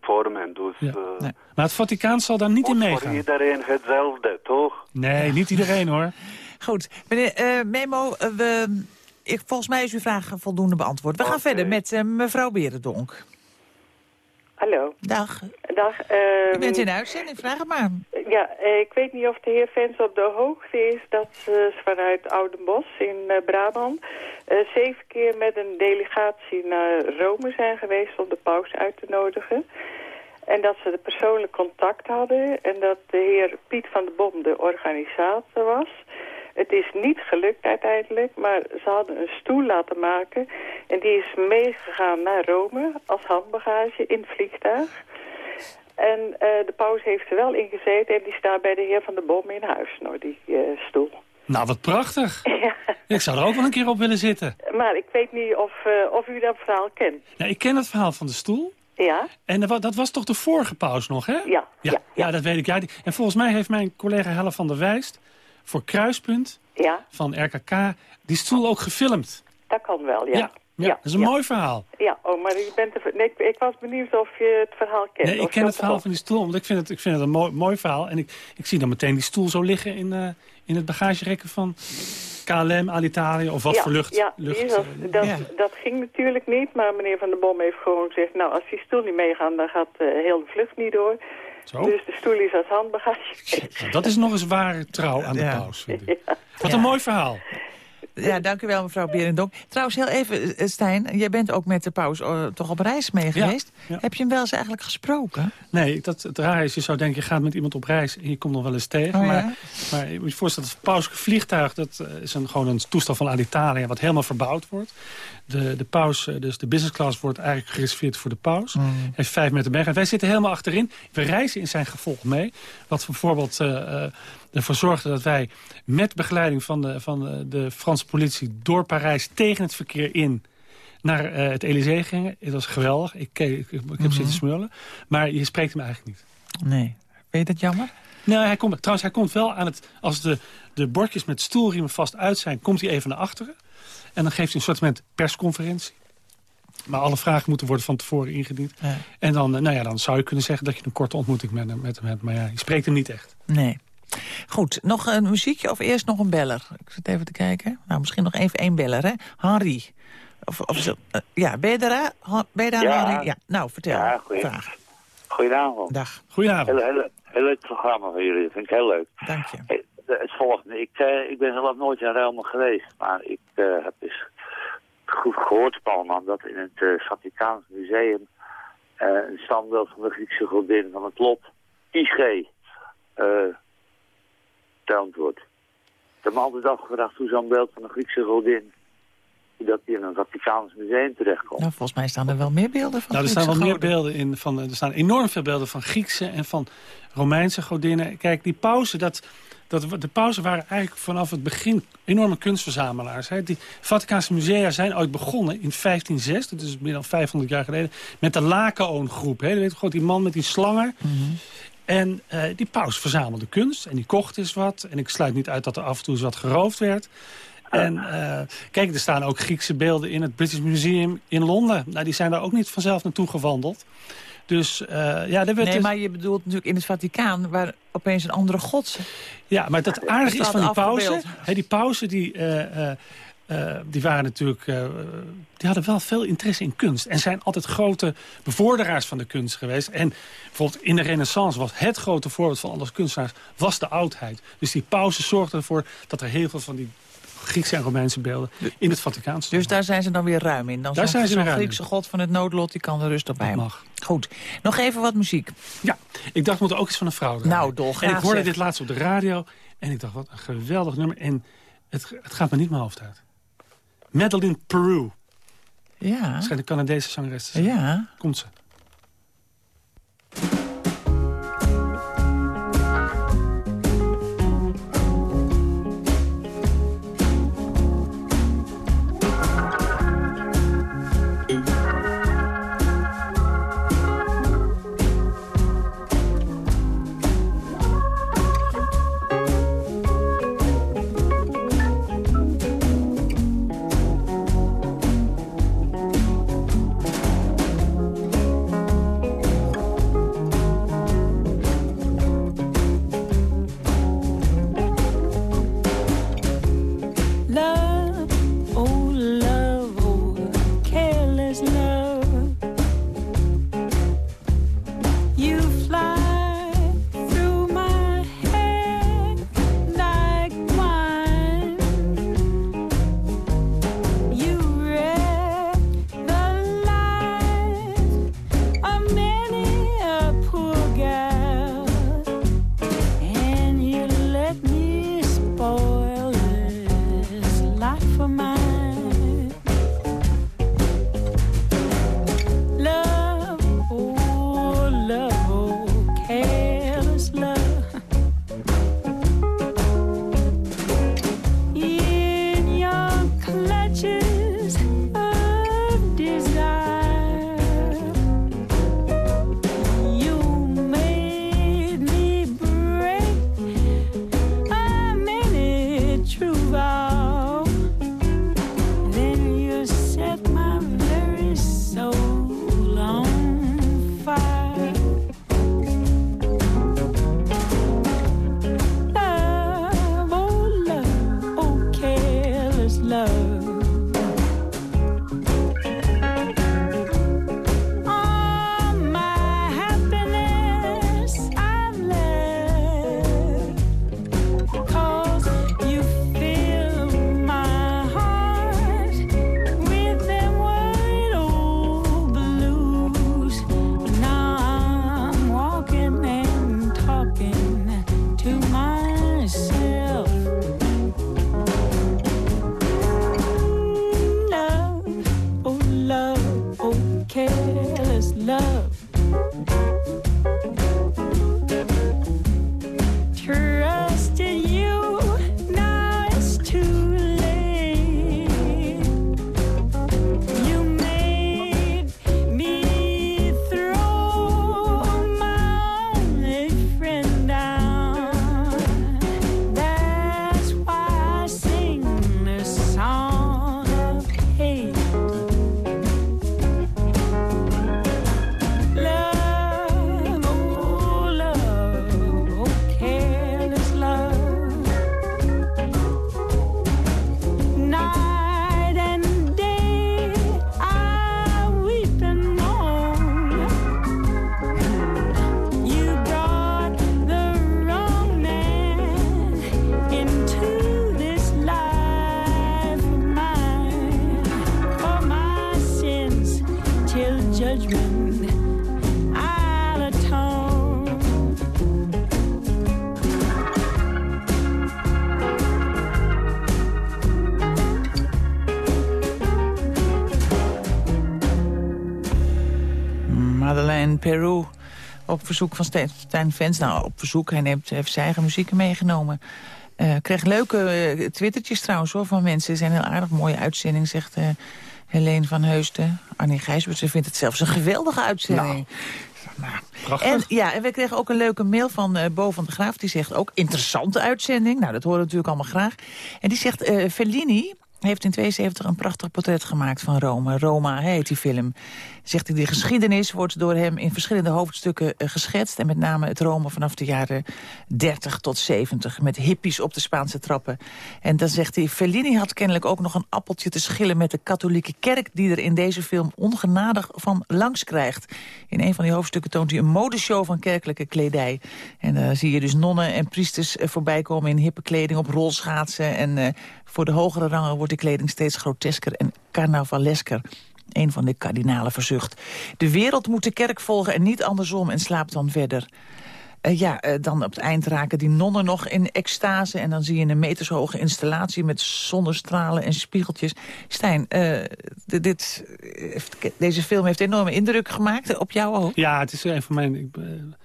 vormen. Dus, ja, nee. Maar het Vaticaan zal daar niet in meegaan. voor iedereen hetzelfde, toch? Nee, niet iedereen hoor. Goed, meneer uh, Memo, uh, we, ik, volgens mij is uw vraag voldoende beantwoord. We gaan verder met uh, mevrouw Berendonk. Hallo. Dag. Dag. Uh, U bent in uitzending, vraag het maar. Ja, ik weet niet of de heer Vens op de hoogte is dat ze vanuit Oudenbos in Brabant zeven keer met een delegatie naar Rome zijn geweest om de paus uit te nodigen. En dat ze de persoonlijk contact hadden en dat de heer Piet van de Bom de organisator was. Het is niet gelukt uiteindelijk, maar ze hadden een stoel laten maken. En die is meegegaan naar Rome als handbagage in het vliegtuig. En uh, de paus heeft er wel in gezeten en die staat bij de heer Van de Bom in huis, nou, die uh, stoel. Nou, wat prachtig. Ja. Ik zou er ook wel een keer op willen zitten. Maar ik weet niet of, uh, of u dat verhaal kent. Ja, ik ken het verhaal van de stoel. Ja. En dat was toch de vorige paus nog, hè? Ja. Ja, ja, ja. dat weet ik. Ja, en volgens mij heeft mijn collega Helle van der Wijst voor Kruispunt ja. van RKK die stoel ook gefilmd. Dat kan wel, ja. Ja, ja. dat is een mooi verhaal. Ja, oh, maar je bent er, nee, ik, was benieuwd of je het verhaal kent. Nee, ik ken het verhaal van die stoel, want ik vind het, ik vind het een mooi, mooi verhaal. En ik, ik zie dan meteen die stoel zo liggen in, uh, in het bagagerekken van KLM, Alitalia of wat ja, voor lucht. Ja, lucht, dat, dat, dat, ging natuurlijk niet, maar meneer Van der Bom heeft gewoon gezegd... nou, als die stoel niet meegaat, dan gaat uh, heel de vlucht niet door. Zo? Dus de stoel is als handbagage. Nou, dat is nog eens ware trouw aan de ja. paus, vind ik. Wat een mooi verhaal. Ja, dank u wel, mevrouw Berendonk. Trouwens, heel even, eh, Stijn, jij bent ook met de paus uh, toch op reis mee geweest. Ja, ja. Heb je hem wel eens eigenlijk gesproken? Nee, dat, het raar is, je zou denken, je gaat met iemand op reis en je komt nog wel eens tegen. Oh, maar, maar je moet je voorstellen, het pauselijk vliegtuig, dat uh, is een, gewoon een toestel van Alitalia wat helemaal verbouwd wordt. De, de paus, dus de business class, wordt eigenlijk gereserveerd voor de paus. Mm. Hij heeft vijf meter weg. Wij zitten helemaal achterin. We reizen in zijn gevolg mee. Wat bijvoorbeeld uh, ervoor zorgde dat wij met begeleiding van de, van de, de Franse politie... door Parijs tegen het verkeer in naar uh, het Elysée gingen. Het was geweldig. Ik, ik, ik, ik heb mm -hmm. zitten smullen. Maar je spreekt hem eigenlijk niet. Nee. Weet je dat jammer? Nee, hij komt, trouwens, hij komt wel aan het... Als de, de bordjes met stoelriemen vast uit zijn... komt hij even naar achteren. En dan geeft hij een soort persconferentie. Maar alle vragen moeten worden van tevoren ingediend. En dan, nou ja, dan zou je kunnen zeggen dat je een korte ontmoeting met hem hebt. Maar ja, je spreekt hem niet echt. Nee. Goed, nog een muziekje of eerst nog een beller? Ik zit even te kijken. Nou, misschien nog even één beller, hè? Henri. Of, of uh, ja, ben je daar? Ben je daar, ja. Henri? Ja, nou, vertel. Ja, goeie. Goedenavond. Dag. Goedenavond. Heel, heel, heel leuk programma van jullie. Dat vind ik heel leuk. Dank je. Het volgende. Ik, uh, ik ben zelf nooit in Rome geweest. Maar ik uh, heb dus goed gehoord, Palman, dat in het uh, Vaticaans museum een standbeeld van de Griekse godin van het lot, Tyche, getoond wordt. Ik heb me altijd afgevraagd hoe zo'n beeld van een Griekse godin dat die in een Vaticaans museum terechtkomt. Nou, volgens mij staan er wel meer beelden van Nou, er staan wel meer beelden in. Van, er staan enorm veel beelden van Griekse en van Romeinse godinnen. Kijk, die pauzen, dat, dat, de pauzen waren eigenlijk vanaf het begin enorme kunstverzamelaars. Hè. Die Vaticaanse musea zijn ooit begonnen in 1506, dat is meer dan 500 jaar geleden, met de. Je weet gewoon die man met die slangen. Mhm. En uh, die paus verzamelde kunst en die kocht eens wat. En ik sluit niet uit dat er af en toe eens wat geroofd werd. En uh, kijk, er staan ook Griekse beelden in het British Museum in Londen. Nou, die zijn daar ook niet vanzelf naartoe gewandeld. Dus uh, ja, daar werd Nee, dus... maar je bedoelt natuurlijk in het Vaticaan... waar opeens een andere god... Ja, maar dat aardige is van die pauze... Hè, die pauze die... Uh, uh, die waren natuurlijk, uh, die hadden wel veel interesse in kunst. En zijn altijd grote bevorderaars van de kunst geweest. En bijvoorbeeld in de renaissance was het grote voorbeeld van alle kunstenaars... was de oudheid. Dus die pauze zorgde ervoor dat er heel veel van die Griekse en Romeinse beelden in het Vaticaan Dus daar zijn ze dan weer ruim in? Dan daar zijn ze ruim Griekse god van het noodlot, die kan er rustig bij. mag. Goed. Nog even wat muziek. Ja, ik dacht, moet er ook iets van een vrouw draaien. Nou, dol, En ik hoorde dit laatst op de radio. En ik dacht, wat een geweldig nummer. En het, het gaat me niet mijn hoofd uit. Madeline Peru. Ja. Schijnt een Canadese zangeres Ja. Komt ze. Peru op verzoek van Stijn Fans. Nou, op verzoek, hij neemt, heeft zijn eigen muziek meegenomen. Uh, kreeg leuke uh, twittertjes trouwens hoor, van mensen. Het zijn een heel aardig mooie uitzending, zegt uh, Helene van Heusden. Annie Gijsbert, ze vindt het zelfs een geweldige uitzending. Nou. Nou, en, ja, en we kregen ook een leuke mail van uh, Bo van de Graaf. Die zegt ook interessante uitzending. Nou, dat horen we natuurlijk allemaal graag. En die zegt, uh, Fellini heeft in 72 een prachtig portret gemaakt van Rome. Roma heet die film. Zegt hij, de geschiedenis wordt door hem in verschillende hoofdstukken eh, geschetst. En met name het Rome vanaf de jaren 30 tot 70. Met hippies op de Spaanse trappen. En dan zegt hij, Fellini had kennelijk ook nog een appeltje te schillen... met de katholieke kerk die er in deze film ongenadig van langs krijgt. In een van die hoofdstukken toont hij een modeshow van kerkelijke kledij. En dan zie je dus nonnen en priesters eh, voorbij komen in hippe kleding... op rolschaatsen en uh, voor de hogere rangen wordt de kleding steeds grotesker en carnavalesker. Een van de kardinalen verzucht. De wereld moet de kerk volgen en niet andersom en slaapt dan verder. Uh, ja, uh, dan op het eind raken die nonnen nog in extase... en dan zie je een metershoge installatie met zonnestralen en spiegeltjes. Stijn, uh, dit, deze film heeft enorme indruk gemaakt op jou ook. Ja, het is een van mijn,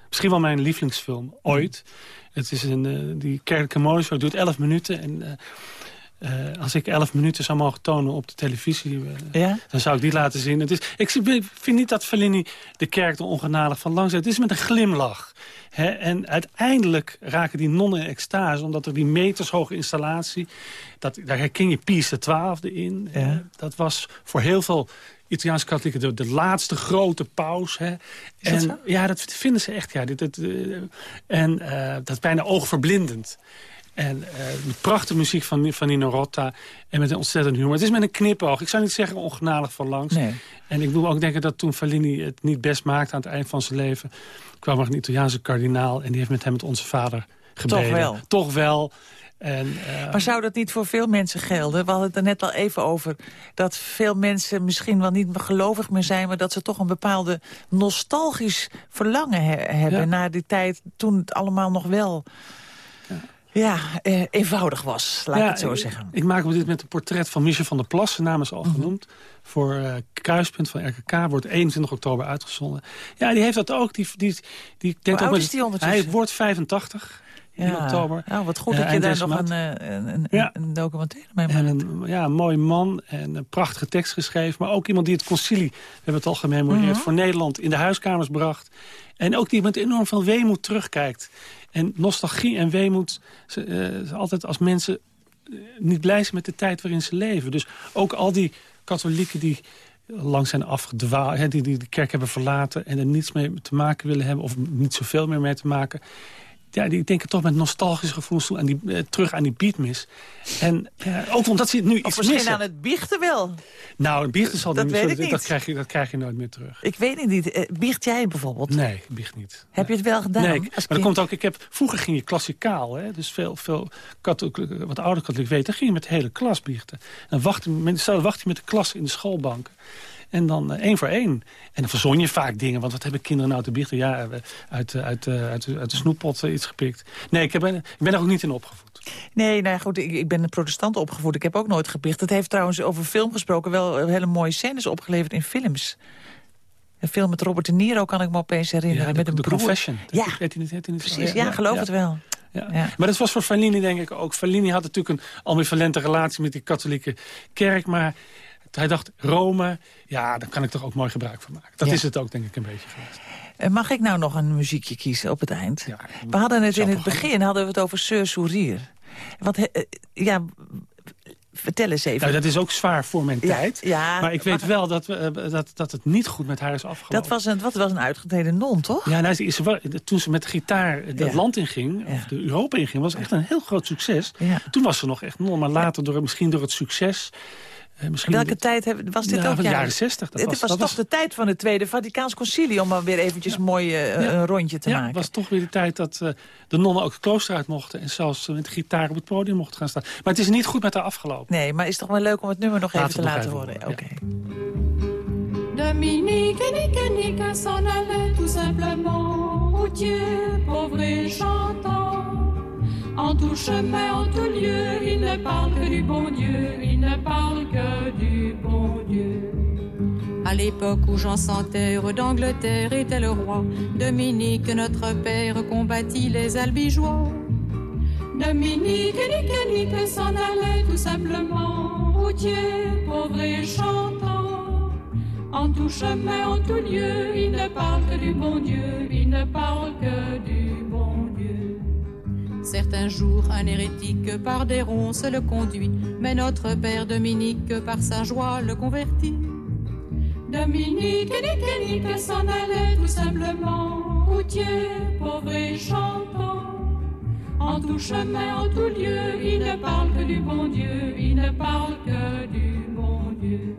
misschien wel mijn lievelingsfilm ooit. Het is een, die kerkelijke modeshow, duurt 11 minuten... en uh, als ik elf minuten zou mogen tonen op de televisie, uh, ja? dan zou ik die laten zien. Het is, ik vind niet dat Fellini de kerk er ongenadig van langs Het is met een glimlach. Hè? En uiteindelijk raken die nonnen in extase, omdat er die metershoge installatie... Dat, daar herken je Pius XII in. Ja. Uh, dat was voor heel veel Italiaanse katholieken de, de, laatste grote paus. Hè. en, dat ja, dat vinden ze echt. Ja, dit, dit, en dat is bijna oogverblindend. En uh, met prachtige muziek van, van Nino Rota. En met een ontzettend humor. Het is met een knipoog. Ik zou niet zeggen ongenadig van langs. Nee. En ik wil ook denken dat toen Fellini het niet best maakte aan het eind van zijn leven... kwam er een Italiaanse kardinaal en die heeft met hem het Onze Vader gebeden. Toch wel. Toch wel. En, uh... Maar zou dat niet voor veel mensen gelden? We hadden het er net al even over. Dat veel mensen misschien wel niet meer gelovig meer zijn... maar dat ze toch een bepaalde nostalgisch verlangen he hebben... Ja. naar die tijd toen het allemaal nog wel ja, eh, eenvoudig was, laat ik het zo zeggen. Ik, ik maak dit met een portret van Michel van der Plas, zijn naam is al genoemd. Voor uh, Kruispunt van RKK wordt 21 oktober uitgezonden. Ja, die heeft dat ook. Die, die, die denkt ook met, is die Hij wordt 85 ja. in oktober. Ja, wat goed dat je daar nog een, een, een, ja. een, documentaire mee maakt. En een, ja, een mooie man en een prachtige tekst geschreven. Maar ook iemand die het concilie, we hebben het al gememoreerd... Mm -hmm. voor Nederland in de huiskamers bracht. En ook die met enorm veel weemoed terugkijkt. En nostalgie en weemoed, uh, altijd als mensen uh, niet blij zijn met de tijd waarin ze leven. Dus ook al die katholieken die lang zijn afgedwaald, die, die de kerk hebben verlaten... en er niets mee te maken willen hebben, of niet zoveel meer mee te maken ja, die denken toch met nostalgische gevoelens toe aan die, uh, terug aan die beatmis. En ook omdat ze het nu of iets misschien aan het biechten wel. Nou, biechten zal dat, weet ik niet. Dat, krijg je, dat krijg je nooit meer terug. Ik weet het niet. Uh, biecht jij bijvoorbeeld? Nee, ik biecht niet. Heb je het wel gedaan? Nee, maar dat komt ook, ik heb, vroeger ging je klassikaal. Hè, dus veel, veel wat ouder katholiek weten, dan ging je met de hele klas biechten. En dan wacht, wacht je met de klas in de schoolbanken. En dan uh, één voor één. En dan verzon je vaak dingen. Want wat hebben kinderen nou te biechten? Ja, uit, uit, uit, uit de snoeppot iets gepikt. Nee, ik, heb, ik ben er ook niet in opgevoed. Nee, nou goed, ik, ik ben een protestant opgevoed. Ik heb ook nooit gebiecht. Het heeft trouwens over film gesproken wel hele mooie scènes opgeleverd in films. Een film met Robert De Niro kan ik me opeens herinneren. Ja, met een de Confession. Ja, heet niet, heet niet precies. Ja, ja, geloof ja. het wel. Ja. ja. Maar dat was voor Fellini denk ik ook. Fellini had natuurlijk een ambivalente relatie met die katholieke kerk. Maar hij dacht, Rome, ja, daar kan ik toch ook mooi gebruik van maken. Dat ja. is het ook, denk ik, een beetje geweest. Uh, mag ik nou nog een muziekje kiezen op het eind? Ja, we hadden het in het begin hadden we het over Sir Sourier. Wat, uh, ja, vertel eens even. Nou, dat is ook zwaar voor mijn ja, tijd. Ja, maar ik weet maar... wel dat, we, dat, dat het niet goed met haar is afgelopen. Dat was een, wat was een uitgetreden non, toch? Ja, nou, ze, toen ze met de gitaar het ja. land inging, of de Europa inging... was echt een heel groot succes. Toen was ze nog echt non, maar later door, misschien door het succes... Misschien Welke tijd was dit ja, ook? Van de jaren 60. Dit was, was toch was... de tijd van het Tweede Vaticaans Concilie... om maar weer eventjes ja. mooi uh, ja. een rondje te ja, maken. het was toch weer de tijd dat uh, de nonnen ook het klooster uit mochten... en zelfs met de gitaar op het podium mochten gaan staan. Maar het is niet goed met haar afgelopen. Nee, maar is toch wel leuk om het nummer nog Laat even te laten horen. Oké. Okay. Dominique, Nique, Nique s'en allait tout simplement Routier, pauvre et chantant En tout chemin, en tout lieu, il ne parle que du bon Dieu, il ne parle que du bon Dieu. À l'époque où Jean sans terre d'Angleterre était le roi, Dominique, notre père, combattit les albigeois. Dominique, nique, nique, s'en allait tout simplement, routier, pauvre et chantant. En tout chemin, en tout lieu, il ne parle que du bon Dieu, il ne parle que du. Certains jours, un hérétique par des ronces le conduit, mais notre père Dominique par sa joie le convertit. Dominique, nique, nique, s'en allait tout simplement, routier, pauvre et chantant. En tout chemin, en tout lieu, il ne parle que du bon Dieu, il ne parle que du bon Dieu.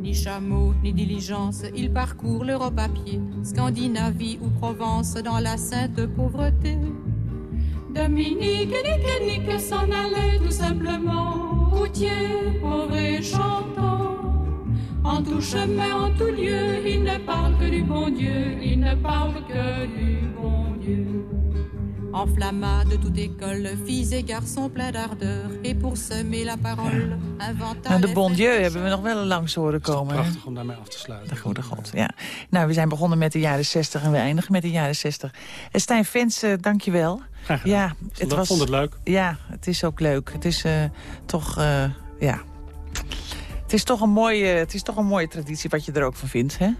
Ni chameau, ni diligence, il parcourt l'Europe à pied, Scandinavie ou Provence dans la sainte pauvreté. Dominique, nique, nique, s'en allait tout simplement, routier, pauvre et chantant. En tout chemin, en tout lieu, il ne parle que du bon Dieu, il ne parle que du bon Dieu. Enflamma de toute école, filles et garçons pleins d'ardeur. Et pour semer la parole, inventa... Nou, de Bon Dieu hebben we nog wel langs horen komen. hè? Prachtig om daarmee af te sluiten. De goede god, ja. Nou, we zijn begonnen met de jaren 60 en we eindigen met de jaren 60. En Stijn Vens, eh, dank je wel. Graag gedaan. Ja, Vond het- vond het leuk. Ja, het is ook leuk. Het is eh, toch, eh, ja... Het is, toch een mooie, het is toch een mooie traditie wat je er ook van vindt, hè?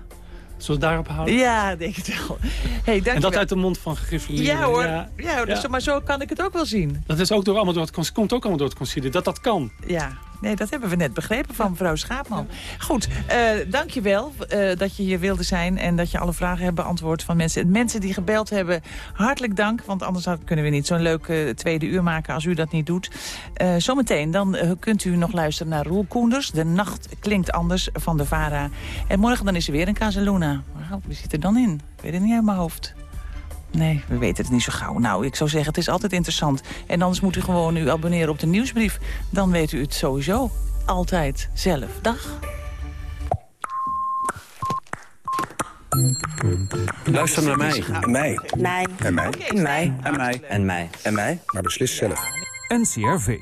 Zullen we daarop houden? Ja, denk het wel. Hey, dank en dat uit de mond van gegriffeleerden. Ja hoor, Ja, ja, dus- ja. maar zo kan ik het ook wel zien. Dat is ook door, allemaal door het, komt ook allemaal door het concilie. Dat dat kan. Ja, nee, dat hebben we net begrepen van mevrouw Schaapman. Goed, eh dank je wel eh, dat je hier wilde zijn... en dat je alle vragen hebt beantwoord van mensen. En mensen die gebeld hebben, hartelijk dank. Want anders kunnen we niet zo'n leuk eh, tweede uur maken als u dat niet doet. Eh, zometeen dan kunt u nog luisteren naar Roel Koenders. De nacht klinkt anders van de VARA. En morgen dan is er weer een Casaluna. Wie zit er dan in? Ik weet het niet uit mijn hoofd. Nee, we weten het niet zo gauw. Nou, ik zou zeggen, het is altijd interessant. En anders moet u gewoon u abonneren op de nieuwsbrief. Dan weet u het sowieso altijd zelf. Dag. Luister naar mij. En mij. Mij. En mij. En mij. En mij. En mij. En mij. Maar beslis zelf. NCRV.